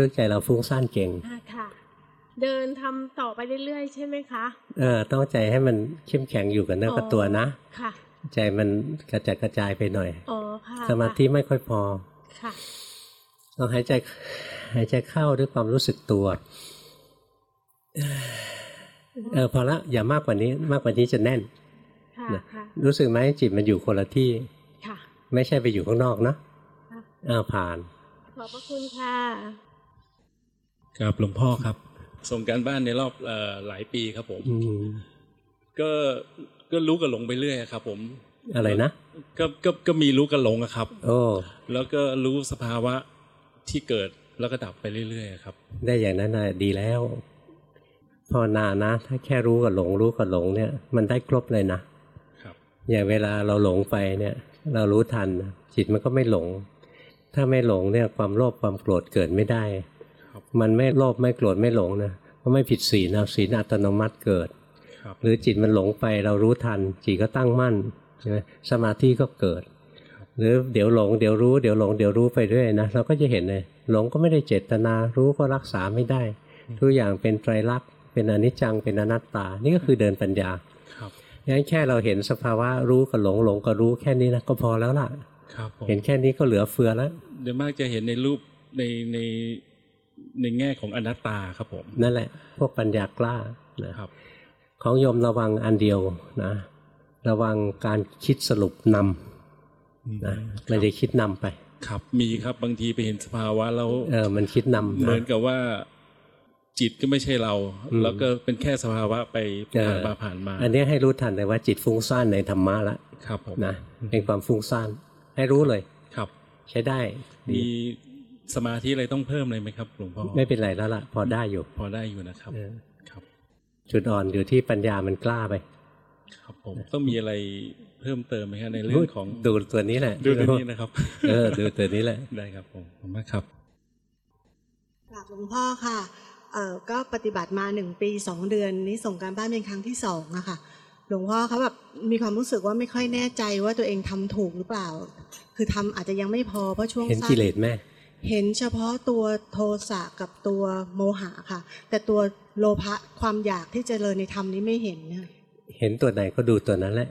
ลึกๆใจเราฟุ้งซ่านเก่งอ่าค่ะ เดินทำต่อไปเรื่อยๆใช่ไหมคะเออต้องใจให้มันเข้มแข็งอยู่กับเนื้อกับตัวนะค่ะ ใจมันกระจัดกระจายไปหน่อยอ๋อค่ะสมาธิไม่ค่อยพอค่ะลองหายใจหายใจเข้าด้วยความรู้สึกตัวเออพอละอย่ามากกว่านี้มากกว่านี้จะแน่นค่ะนะค่ะรู้สึกไหมจิตมันอยู่คนละที่ค่ะ ไม่ใช่ไปอยู่ข้างนอกนะค่ะอ้าวผ่าน ขอบพระคุณค่ะครับหลวงพ่อครับ ส่งการบ้านในรอบเอ่อหลายปีครับผมอืมก็ก็รู้กับหลงไปเรื่อยครับ ผมอะไรนะก็ก็ก็มีรู้กับหลงอะครับโอ้แล้วก็รู้สภาวะที่เกิดแล้วก็ดับไปเรื่อยๆครับ ได้อย่างนั้นน่ะดีแล้วภาวนานะ ถ้าแค่รู้กับหลงรู้กับหลงเนี่ย มันได้ครบเลยนะครับ อย่างเวลาเราหลงไปเนี่ย เรารู้ทันจิตมันก็ไม่หลง ถ้าไม่หลงเนี่ยความโลภความโกรธเกิดไม่ได้ครับมันไม่โลภไม่โกรธไม่หลงนะเพราะไม่ผิดศีลนะศีลอัตโนมัติเกิดครับหรือจิตมันหลงไปเรารู้ทัน จิตก็ตั้งมั่นใช่ไหมสมาธิก็เกิด หรือเดี๋ยวหลงเดี๋ยวรู้เดี๋ยวหลงเดี๋ยวรู้ไปเรื่อยนะเราก็จะเห็นเลยหลงก็ไม่ได้เจตนารู้ก็รักษาไม่ได้ ทุกอย่างเป็นไตรลักษณ์เป็นอนิจจังเป็นอนัตตา นี่ก็คือเดินปัญญาครับ งั้นแค่เราเห็นสภาวะรู้กับหลงหลงกับรู้แค่นี้นะก็พอแล้วล่ะครับผมเห็นแค่นี้ก็เหลือเฟือแล้วเดี๋ยวมากจะเห็นในรูปในในในแง่ของอนัตตาครับผม นั่นแหละ พวกปัญญากล้านะครับ ของโยมระวังอันเดียวนะ ระวังการคิดสรุปนำนะไม่ได้คิดนำไป ครับมีครับบางทีไปเห็นสภาวะแล้วเออมันคิดนำเหมืนะอนกับว่า จิตก็ไม่ใช่เราอืมแล้วก็เป็นแค่สภาวะไปเออผ่านมาผ่านมา อันนี้ให้รู้ทันเลยว่าจิตฟุ้งซ่านในธรรมะละครับผมนะเป็นความฟุ้งซ่านให้รู้เลยครับ ใช้ได้ดีมีสมาธิอะไรต้องเพิ่มเลยไหมครับหลวงพ่อไม่เป็นไรแล้วล่ะ พอได้อยู่ พอได้อยู่นะครับเออครับ จุดอ่อนอยู่ที่ปัญญามันกล้าไป ครับผมต้องมีอะไรเพิ่มเติมไหมครับในเรื่องของดูตัวนี้แหละดูตัวนี้นะครับ เออดูตัวนี้แหละได้ครับผมขอบคุณมากครับกราบหลวงพ่อค่ะเอ่อ ก็ปฏิบัติมาหนึ่งปีสองเดือนนี้ส่งการบ้านเป็นครั้งที่สองอะค่ะหลวงพ่อเขาแบบมีความรู้สึกว่าไม่ค่อยแน่ใจว่าตัวเองทำถูกหรือเปล่า คือทำอาจจะยังไม่พอเพราะช่วงเห็นสั้กิเลสไหมเห็นเฉพาะตัวโทสะกับตัวโมหะค่ะ แต่ตัวโลภะความอยากที่จเจริญในธรรมนี้ไม่เห็นค่ะเห็นตัวไหนก็ดูตัวนั้นแหละ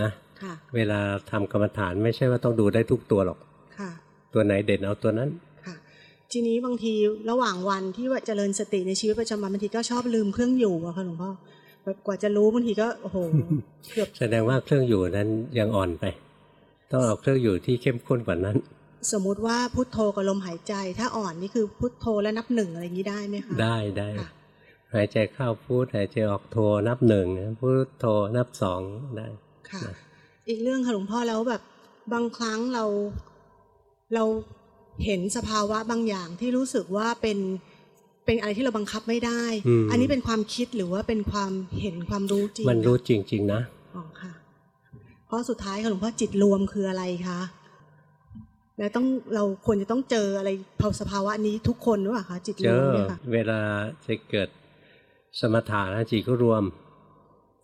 นะค่ะเวลาทำกรรมฐานไม่ใช่ว่าต้องดูได้ทุกตัวหรอกค่ะตัวไหนเด่นเอาตัวนั้นค่ะ ทีนี้บางทีระหว่างวันที่ว่าเจริญสติในชีวิตประจำวันบางทีก็ชอบลืมเครื่องอยู่อะค่ะหลวงพ่อแบบกว่าจะรู้บางทีก็โอ้โหเกือบแสดงว่าเครื่องอยู่นั้นยังอ่อนไป ต้องเอาเครื่องอยู่ที่เข้มข้นกว่านั้น สมมุติว่าพุทโธกับลมหายใจ ถ้าอ่อนนี่คือพุทโธและนับหนึ่งอะไรอย่างนี้ได้ไหมคะได้ได้ค่ะหายใจเข้าพูดหายใจออกโทนับหนึ่งพูดโทนับสองได้ค่ะนะอีกเรื่องค่ะหลวงพ่อแล้วแบบบางครั้งเราเรา เห็นสภาวะบางอย่างที่รู้สึกว่าเป็นเป็นอะไรที่เราบังคับไม่ได้มอันนี้เป็นความคิดหรือว่าเป็นความเห็นความรู้จริง มันรู้จริง ๆ นะอ๋อค่ะ เพราะสุดท้ายค่ะหลวงพ่อจิตรวมคืออะไรคะแล้วต้องเราควรจะต้องเจออะไรเผาสภาวะนี้ทุกคนหรือเปล่าคะจิตเจรวอมเนี่ยค่ะเวลาจะเกิดสมถะนะจิตก็รวม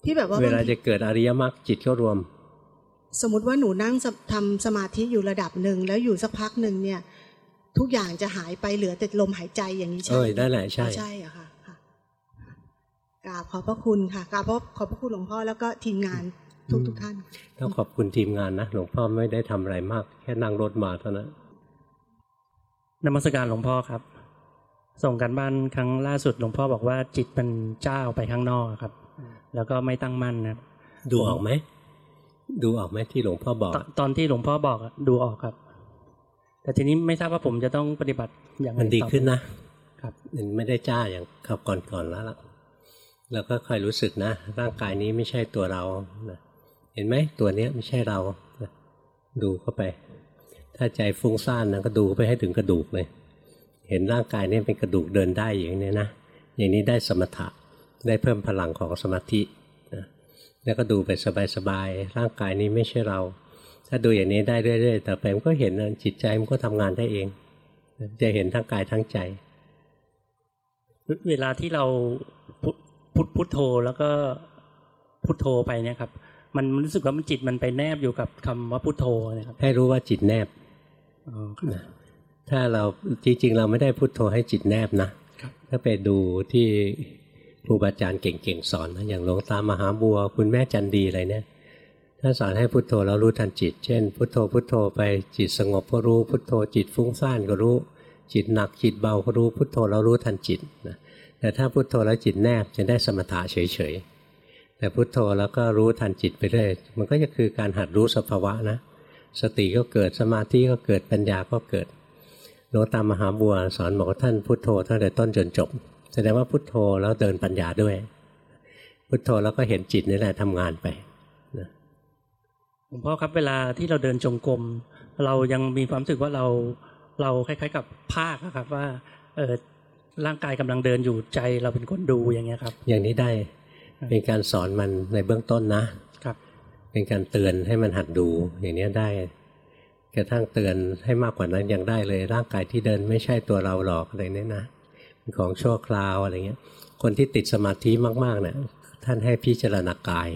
ที่แบบว่าเวบางลาทีจะเกิดอริยมรรคจิตก็รวม สมมติว่าหนูนั่งสทำสมาธิอยู่ระดับหนึ่งแล้วอยู่สักพักหนึ่งเนี่ย ทุกอย่างจะหายไปเหลือแต่ลมหายใจอย่างนี้ใช่เอ้ยนั่นแหละใช่อ๋อใช่อะค่ะค่ะกราบขอบพระคุณค่ะกราบขอบขอบพระคุณหลวงพ่อแล้วก็ทีมงานทุกทุกท่านต้องขอบคุณทีมงานนะหลวงพ่อไม่ได้ทำอะไรมาก แค่นั่งรถมาเท่านั้นนมัสการหลวงพ่อครับ ส่งกันบ้านครั้งล่าสุดหลวงพ่อบอกว่าจิตมันเจ้าไปข้างนอกครับ แล้วก็ไม่ตั้งมั่นนะครับดูออกไหมดูออกไหมที่หลวงพ่อบอก ตอนตอนที่หลวงพ่อบอกอะดูออกครับ แต่ทีนี้ไม่ทราบว่าผมจะต้องปฏิบัติอย่างไรมันดีต่อขึ้นนะครับมันไม่ได้จ้าอย่างขับก่อนๆแล้วล่ะเราก็คอยรู้สึกนะ ร่างกายนี้ไม่ใช่ตัวเรานะเห็นไหมตัวเนี้ยไม่ใช่เรานะดูเข้าไป ถ้าใจฟุ้งซ่านนะก็ดูไปให้ถึงกระดูกเลย เห็นร่างกายเนี้เป็นกระดูกเดินได้อย่างนี้นะอย่างนี้ได้สมถะได้เพิ่มพลังของสมาธินะแล้วก็ดูไปสบายๆร่างกายนี้ไม่ใช่เรา ถ้าดูอย่างนี้ได้เรื่อยๆแต่อไปมันก็เห็นนะจิตใจมันก็ทำงานได้เอง จะเห็นทั้งกายทั้งใจ เวลาที่เราพุทพุทพุทโธแล้วก็พุทโธไปเนี่ยครับ มันรู้สึกว่ามันจิตมันไปแนบอยู่กับคำว่าพุทโธนะครับให้รู้ว่าจิตแนบอ๋อครับนะถ้าเราจริงๆ เราไม่ได้พุทโธให้จิตแนบนะครับถ้าไปดูที่ครูบาอาจารย์เก่งๆสอนนะอย่างหลวงตามหาบัว คุณแม่จันดีอะไรเนี่ย ท่านสอนให้พุทโธแล้วรู้ทันจิต เช่น พุทโธพุทโธไปจิตสงบก็รู้ พุทโธจิตฟุ้งซ่านก็รู้ จิตหนักจิตเบาก็รู้ พุทโธแล้วรู้ทันจิตนะแต่ถ้าพุทโธแล้วจิตแนบจะได้สมถะเฉยๆ แต่พุทโธแล้วก็รู้ทันจิตไปเรื่อยมันก็จะคือการหัดรู้สภาวะนะ สติก็เกิดสมาธิก็เกิดปัญญาก็เกิดหลวงตามหาบัวสอนบอกว่าท่านพุทโธตั้งแต่ต้นจนจบ แสดงว่าพุทโธแล้วเดินปัญญาด้วย พุทโธแล้วก็เห็นจิตนี่แหละทำงานไป หลวงพ่อครับเวลาที่เราเดินจงกรมเรายังมีความรู้สึกว่าเราเราคล้าย ๆ กับภาคอะครับว่าเออร่างกายกำลังเดินอยู่ใจเราเป็นคนดูอย่างเงี้ยครับ อย่างนี้ได้เป็นการสอนมันในเบื้องต้นนะครับ เป็นการเตือนให้มันหัดดูอย่างนี้ได้กระทั่งเตือนให้มากกว่านั้นยังได้เลย ร่างกายที่เดินไม่ใช่ตัวเราหรอกอะไรเนี่ยนะเป็นของชั่วคราวอะไรเงี้ยคนที่ติดสมาธิมากๆเนี่ยท่านให้พิจารณากาย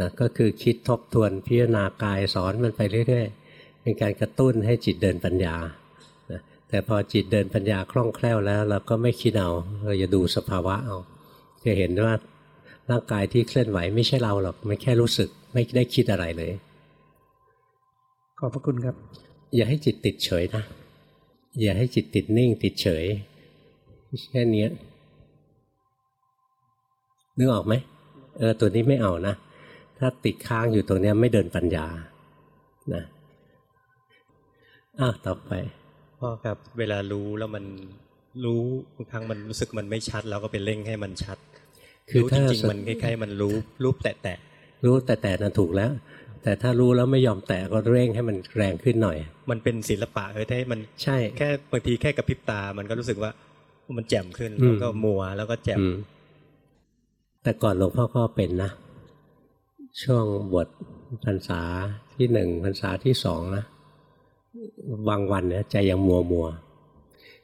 นะก็คือคิดทบทวนพิจารณากายสอนมันไปเรื่อยๆ เป็นการกระตุ้นให้จิตเดินปัญญานะแต่พอจิตเดินปัญญาคล่องแคล่วแล้ว เราก็ไม่คิดเอา เราจะดูสภาวะเอา จะเห็นว่าร่างกายที่เคลื่อนไหวไม่ใช่เราหรอกไม่แค่รู้สึกไม่ได้คิดอะไรเลย ขอบพระคุณครับ อย่าให้จิตติดเฉยนะ อย่าให้จิตติดนิ่งติดเฉยแค่เนี้ยนึกออกไหมเออตัวนี้ไม่เอานะ ถ้าติดค้างอยู่ตรงเนี้ยไม่เดินปัญญานะอ้าวต่อไปพ่อครับเวลารู้แล้วมันรู้บางครั้งมันรู้สึกมันไม่ชัด แล้วก็ไปเร่งให้มันชัด คือรู้จถ้าริงๆมันคล้ายๆมันรู้รูปแตะรู้แต่แต่นั้นถูกแล้ว แต่ถ้ารู้แล้วไม่ยอมแตะก็เร่งให้มันแรงขึ้นหน่อยๆมันเป็นศิลปะเออถ้าให้มันใช่แค่บางทีแค่กระพริบตา มันก็รู้สึกว่ามันแจ่มขึ้นอืมแล้วก็มัวแล้วก็แจ่มอืมแต่ก่อนหลวงพ่อก็เป็นนะ ช่วงบวชพรรษาที่หนึ่งพรรษาที่สองนะบางวันเนี่ยใจยังมัวมัว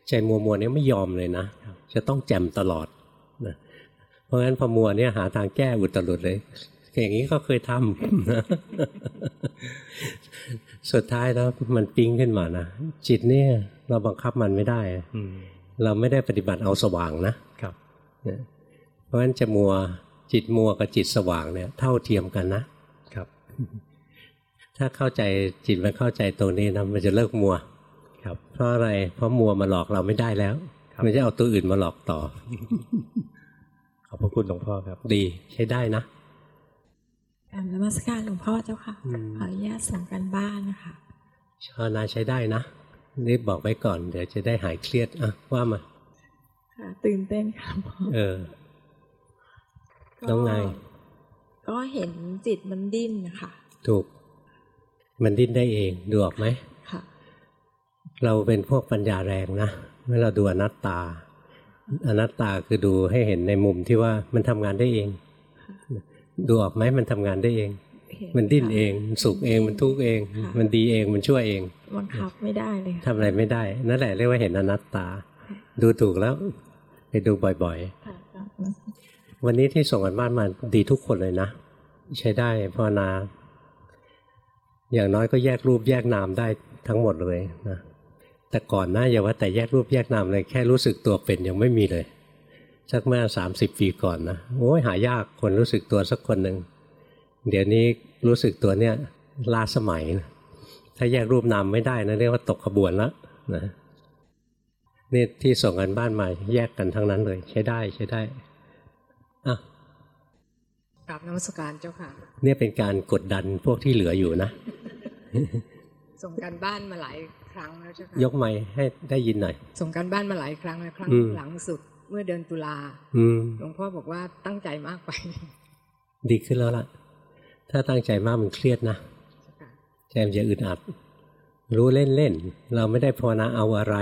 ใจมัวมัวเนี่ยไม่ยอมเลยนะ จะต้องแจ่มตลอดนะเพราะงั้นพอมัวเนี่ยหาทางแก้อุตรุดเลย อย่างนี้ก็เคยทำนะสุดท้ายแล้วมันปิ้งขึ้นมานะจิตเนี่ย เราบังคับมันไม่ได้อืมเราไม่ได้ปฏิบัติเอาสว่างนะครับเนี่ยเพราะฉะนั้นจะมัว จิตมัวกับจิตสว่างเนี่ยเท่าเทียมกันนะครับ ถ้าเข้าใจจิตมันเข้าใจตรงนี้นะมันจะเลิกมัว ครับ เพราะอะไรเพราะมัวมาหลอกเราไม่ได้แล้วครับมันจะเอาตัวอื่นมาหลอกต่อ ขอบพระคุณหลวงพ่อครับ ดีใช้ได้นะกรารนมัสการหลวงพ่อเจ้าค่ะอืมขออนุญาตส่งกันบ้านนะคะชาวนาใช้ได้นะนี่บอกไว้ก่อน เดี๋ยวจะได้หายเครียดอะว่ามาค่ะตื่นเต้นค่ะหลวงพ่อเออ แล้วไง ก็เห็นจิตมันดิ้นนะคะถูก มันดิ้นได้เองดูออกไหมค่ะ เราเป็นพวกปัญญาแรงนะเมื่อเราดูอนัตตา อนัตตาคือดูให้เห็นในมุมที่ว่ามันทำงานได้เอง ดูออกไหมมันทำงานได้เองเห็มันดิ้นเองค่ะมันสุขเองมันทุกข์เองค่ะมันดีเองมันชั่วเองบังคับไม่ได้เลยทำค่ะอะไรไม่ได้ นั่นแหละเรียกว่าเห็นอนัตตา ดูถูกแล้ว ไปดูบ่อย วันนี้ที่ส่งกันบ้านมาดีทุกคนเลยนะ ใช้ได้ภาวนา อย่างน้อยก็แยกรูปแยกนามได้ทั้งหมดเลยนะแต่ก่อนนะอย่าว่าแต่แยกรูปแยกนามเลยแค่รู้สึกตัวเป็นยังไม่มีเลย สักเมื่อสามสิบปีก่อนนะโอ้ยหายากคนรู้สึกตัวสักคนหนึ่งเดี๋ยวนี้รู้สึกตัวเนี่ยล้าสมัยนะถ้าแยกรูปนามไม่ได้นะเรียกว่าตกขบวนแล้วนะนี่ที่ส่งกันบ้านมาแยกกันทั้งนั้นเลย ใช้ได้ใช้ได้ กราบนมัสการเจ้าค่ะ เนี่ยเป็นการกดดันพวกที่เหลืออยู่นะ ส่งการบ้านมาหลายครั้งแล้วเจ้าค่ะ ยกไม้ให้ได้ยินหน่อย ส่งการบ้านมาหลายครั้งแล้วครั้งอืมหลังสุดเมื่อเดือนตุลาอืมหลวงพ่อบอกว่าตั้งใจมากไป ดีขึ้นแล้วล่ะ ถ้าตั้งใจมากมันเครียดนะเจ้าค่ะใจมันจะอึดอัด รู้เล่นเล่นๆ เราไม่ได้ภาวนาเอาอะไร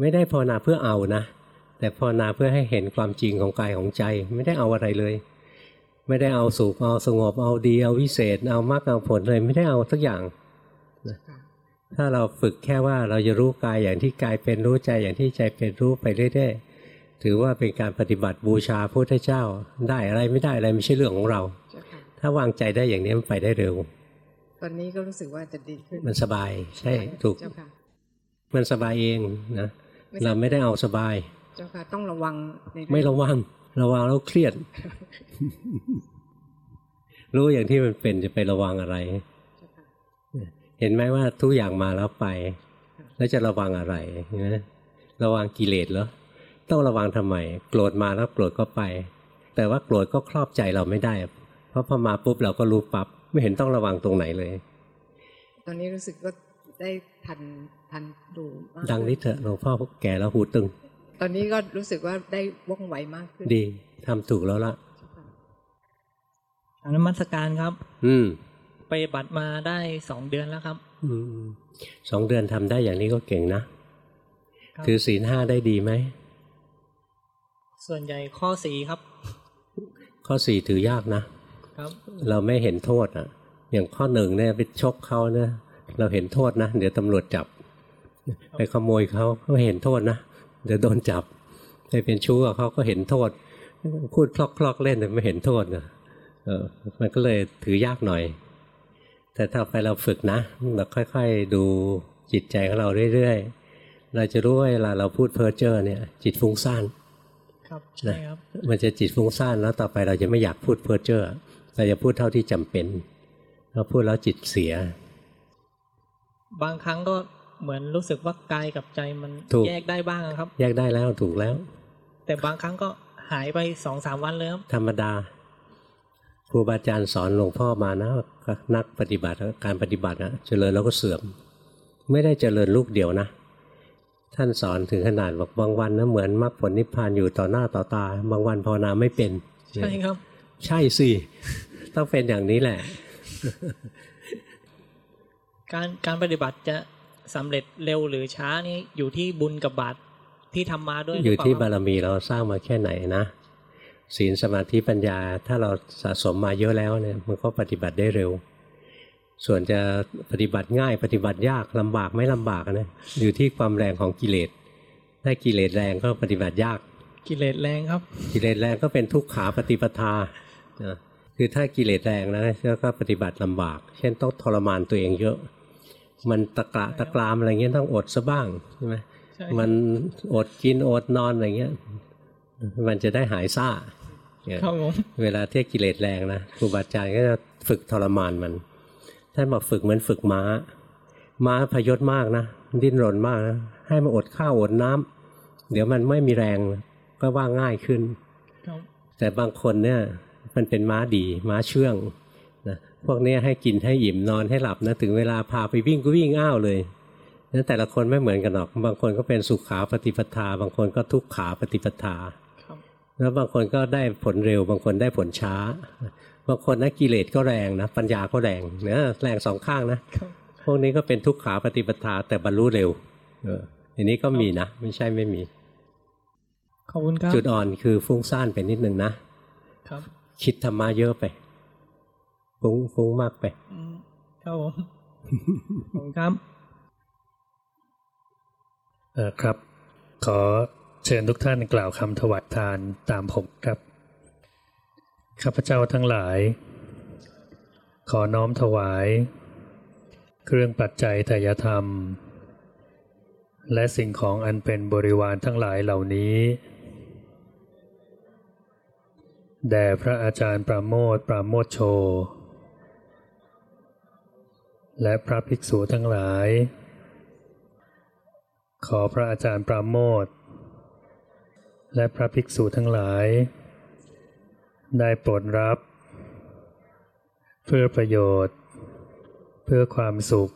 ไม่ได้ภาวนาเพื่อเอานะ แต่ภาวนาเพื่อให้เห็นความจริงของกายของใจ ไม่ได้เอาอะไรเลย ไม่ได้เอาสุขเอาสงบเอาดีเอาวิเศษ เอามรรคเอาผลเลยไม่ได้เอาสักอย่างค่ะถ้าเราฝึกแค่ว่าเราจะรู้กายอย่างที่กายเป็นรู้ใจอย่างที่ใจเป็นรู้ไปเรื่อยๆถือว่าเป็นการปฏิบัติบูชาพระพุทธเจ้า ได้อะไรไม่ได้อะไรไม่ใช่เรื่องของเราเจ้าค่ะถ้าวางใจได้อย่างนี้มันไปได้เร็ว ตอนนี้ก็รู้สึกว่าจะดีขึ้นมันสบายใช่ถูกเจ้าค่ะมันสบายเองนะไม่ใช่เราไม่ได้เอาสบาย เจ้าค่ะต้องระวังในเองไม่ระวัง ระวังแล้วเครียด รู้อย่างที่มันเป็นจะไประวังอะไรเจ้าค่ะเห็นไหมว่าทุกอย่างมาแล้วไป แล้วจะระวังอะไรนะระวังกิเลสเหรอต้องระวังทำไมโกรธมาแล้วโกรธก็ไป แต่ว่าโกรธก็ครอบใจเราไม่ได้ เพราะพอมาปุ๊บเราก็รู้ปับ๊บไม่เห็นต้องระวังตรงไหนเลย ตอนนี้รู้สึกว่าได้ทันทันดูมากดังนิดเถอะหลวงพ่อแก่แล้วหูตึง ตอนนี้ก็รู้สึกว่าได้ว่องไวมากขึ้น ดีทำถูกแล้วล่ะอานมัสการครับ อืม ไปบัตรมาได้สองเดือนแล้วครับ อืมสองเดือนทำได้อย่างนี้ก็เก่งนะครับถือศีลห้าได้ดีไหม ส่วนใหญ่ข้อสีครับ ข้อสี่ถือยากนะครับ เราไม่เห็นโทษอะ อย่างข้อหนึ่งเนี่ยไปชกเขาเนี่ยเราเห็นโทษนะ เดี๋ยวตำรวจจับ ไปขโมยเขาก็เห็นโทษนะ เดี๋ยวโดนจับไปเป็นชู้กับเขาก็เห็นโทษ พูดคลอกคลอกๆเล่นแต่ไม่เห็นโทษนะเออมันก็เลยถือยากหน่อย แต่ถ้าไปเราฝึกนะเราค่อยๆดูจิตใจของเราเรื่อยๆ เราจะรู้ว่าเวลาเราพูดเพ้อเจ้อเนี่ย จิตฟุ้งซ่านครับใช่ครับมันจะจิตฟุ้งซ่านแล้วต่อไปเราจะไม่อยากพูดเพ้อเจ้อเราจะพูดเท่าที่จำเป็นเราพูดแล้วจิตเสีย บางครั้งก็ เหมือนรู้สึกว่ากายกับใจมันถูกแยกได้บ้างครับ แยกได้แล้วถูกแล้ว แต่บางครั้งก็หายไปสองสามวันเลยครับ ธรรมดาครูบาอาจารย์สอนหลวงพ่อมานะนักปฏิบัติการปฏิบัตินะเจริญแล้วก็เสื่อม ไม่ได้เจริญลูกเดียวนะ ท่านสอนถึงขนาดบอกบางวันนะเหมือนมรรคผลนิพพานอยู่ต่อหน้าต่อตา บางวันภาวนาไม่เป็น ใช่ครับ ใช่สิต้องเป็นอย่างนี้แหละ การการปฏิบัติจะ สำเร็จเร็วหรือช้านี่อยู่ที่บุญกับบาตรที่ทำมาด้วยหอรืยู่เปล่าที่ครับารมีเราสร้างมาแค่ไหนนะศีลสมาธิปัญญา ถ้าเราสะสมมาเยอะแล้วเนี่ยมันก็ปฏิบัติได้เร็ว ส่วนจะปฏิบัติง่ายปฏิบัติยากลำบากไม่ลำบากนะอยู่ที่ความแรงของกิเลสถ้ากิเลสแรงก็ปฏิบัติยาก กิเลสแรงครับ กิเลสแรงก็เป็นทุกขาปฏิปทานะคือถ้ากิเลสแรงนะก็ปฏิบัติลำบาก เช่นต้องทรมานตัวเองเยอะ มันตะกระตะกรามอะไรเงี้ยต้องอดซะบ้างใช่ไหมใช่มันอดกินอดนอนอะไรเงี้ย มันจะได้หายซ่าเนี่ยครับผมเวลาที่กิเลสแรงนะครูบาอาจารย์ก็จะฝึกทรมานมันท่านบอกฝึกเหมือนฝึกม้า ม้าพยศมากนะดิ้นรนมากนะให้มันอดข้าวอดน้ำเดี๋ยวมันไม่มีแรงก็ว่าง่ายขึ้นครับแต่บางคนเนี่ยมันเป็นม้าดี ม้าเชื่องนะ พวกเนี้ยให้กินให้อิ่มนอนให้หลับนะถึงเวลาพาไปวิ่งก็วิ่งอ้าวเลยนั้นแต่ละคนไม่เหมือนกันหรอก บางคนก็เป็นสุขาปฏิปทา บางคนก็ทุกขาปฏิปทาครับแล้วบางคนก็ได้ผลเร็ว บางคนได้ผลช้า บางคนนะกิเลสก็แรงนะ ปัญญาก็แรงเนะแรงสองข้างนะครับพวกนี้ก็เป็นทุกขาปฏิปทาแต่บรรลุเร็วเอออันนี้ก็มีนะ ไม่ใช่ไม่มีขอบคุณครับจุดอ่อนคือฟุ้งซ่านไปนิดนึงนะครับ คิดธรรมะเยอะไป ฟุ้งฟุ้งมากไปอืมครับผมขอบคุณครับเอ่อครับ ขอเชิญทุกท่านกล่าวคำถวายทานตามผมครับข้าพเจ้าทั้งหลาย ขอน้อมถวาย เครื่องปัจจัยทายธรรม และสิ่งของอันเป็นบริวารทั้งหลายเหล่านี้แด่พระอาจารย์ปราโมทปราโมทโช และพระภิกษุทั้งหลาย ขอพระอาจารย์ปราโมทและพระภิกษุทั้งหลาย ได้โปรดรับ เพื่อประโยชน์ เพื่อความสุข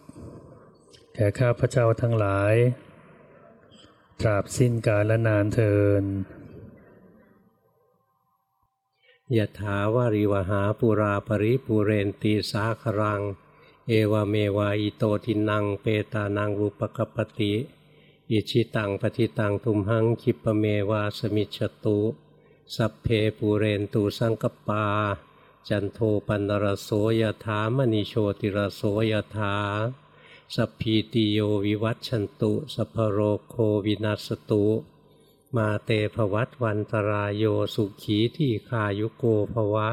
แก่ข้าพเจ้าทั้งหลาย ตราบสิ้นกาลนานเทอญยถาวาริวหาปูราปริปูเรนติ สาครัง เอวเมวะ อิโตทินนังเปตานังอุปกัปปติ อิจฉิตังปัตถิตัง ตุมหัง ขิปปเมวะ สมิชฌตุ สัพเพปูเรนตุ สังกัปปา จันโทปัณณรโสยถามณิโชติรโสยถาสัพพีติโยวิวัตชันตุสัพพโรโควินัสตุ มาเตภวัตวันตรายโยสุขีที่คายุโกภวะ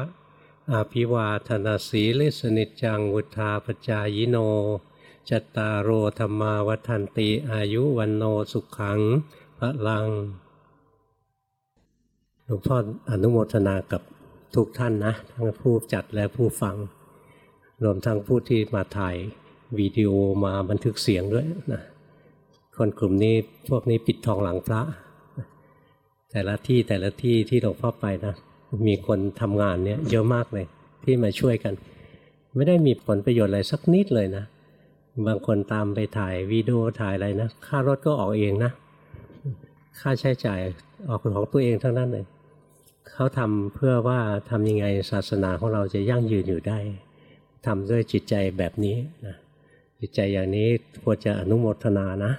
อาภิวาธนาสีลิสนิจจังวุธาปจายโนจตตารโอธรรมาวัฏันติอายุวันโนสุขังพระลังหลวงพ่ออนุโมทนากับทุกท่านนะทั้งผู้จัดและผู้ฟัง รวมทั้งผู้ที่มาถ่ายวิดีโอมาบันทึกเสียงด้วยนะคนกลุ่มนี้พวกนี้ปิดทองหลังพระ แต่ละที่แต่ละที่ที่หลวงพ่อไปนะ มีคนทำงานเนี่ยเยอะมากเลย ที่มาช่วยกัน ไม่ได้มีผลประโยชน์อะไรสักนิดเลยนะ บางคนตามไปถ่ายวิดีโอถ่ายอะไรนะค่ารถก็ออกเองนะ ค่าใช้จ่ายออกของตัวเองทั้งนั้นเลยเขาทำเพื่อว่าทำยังไงศาสนาของเราจะยั่งยืนอยู่ได้ทำด้วยจิตใจแบบนี้นะจิตใจอย่างนี้ควรจะอนุโมทนานะ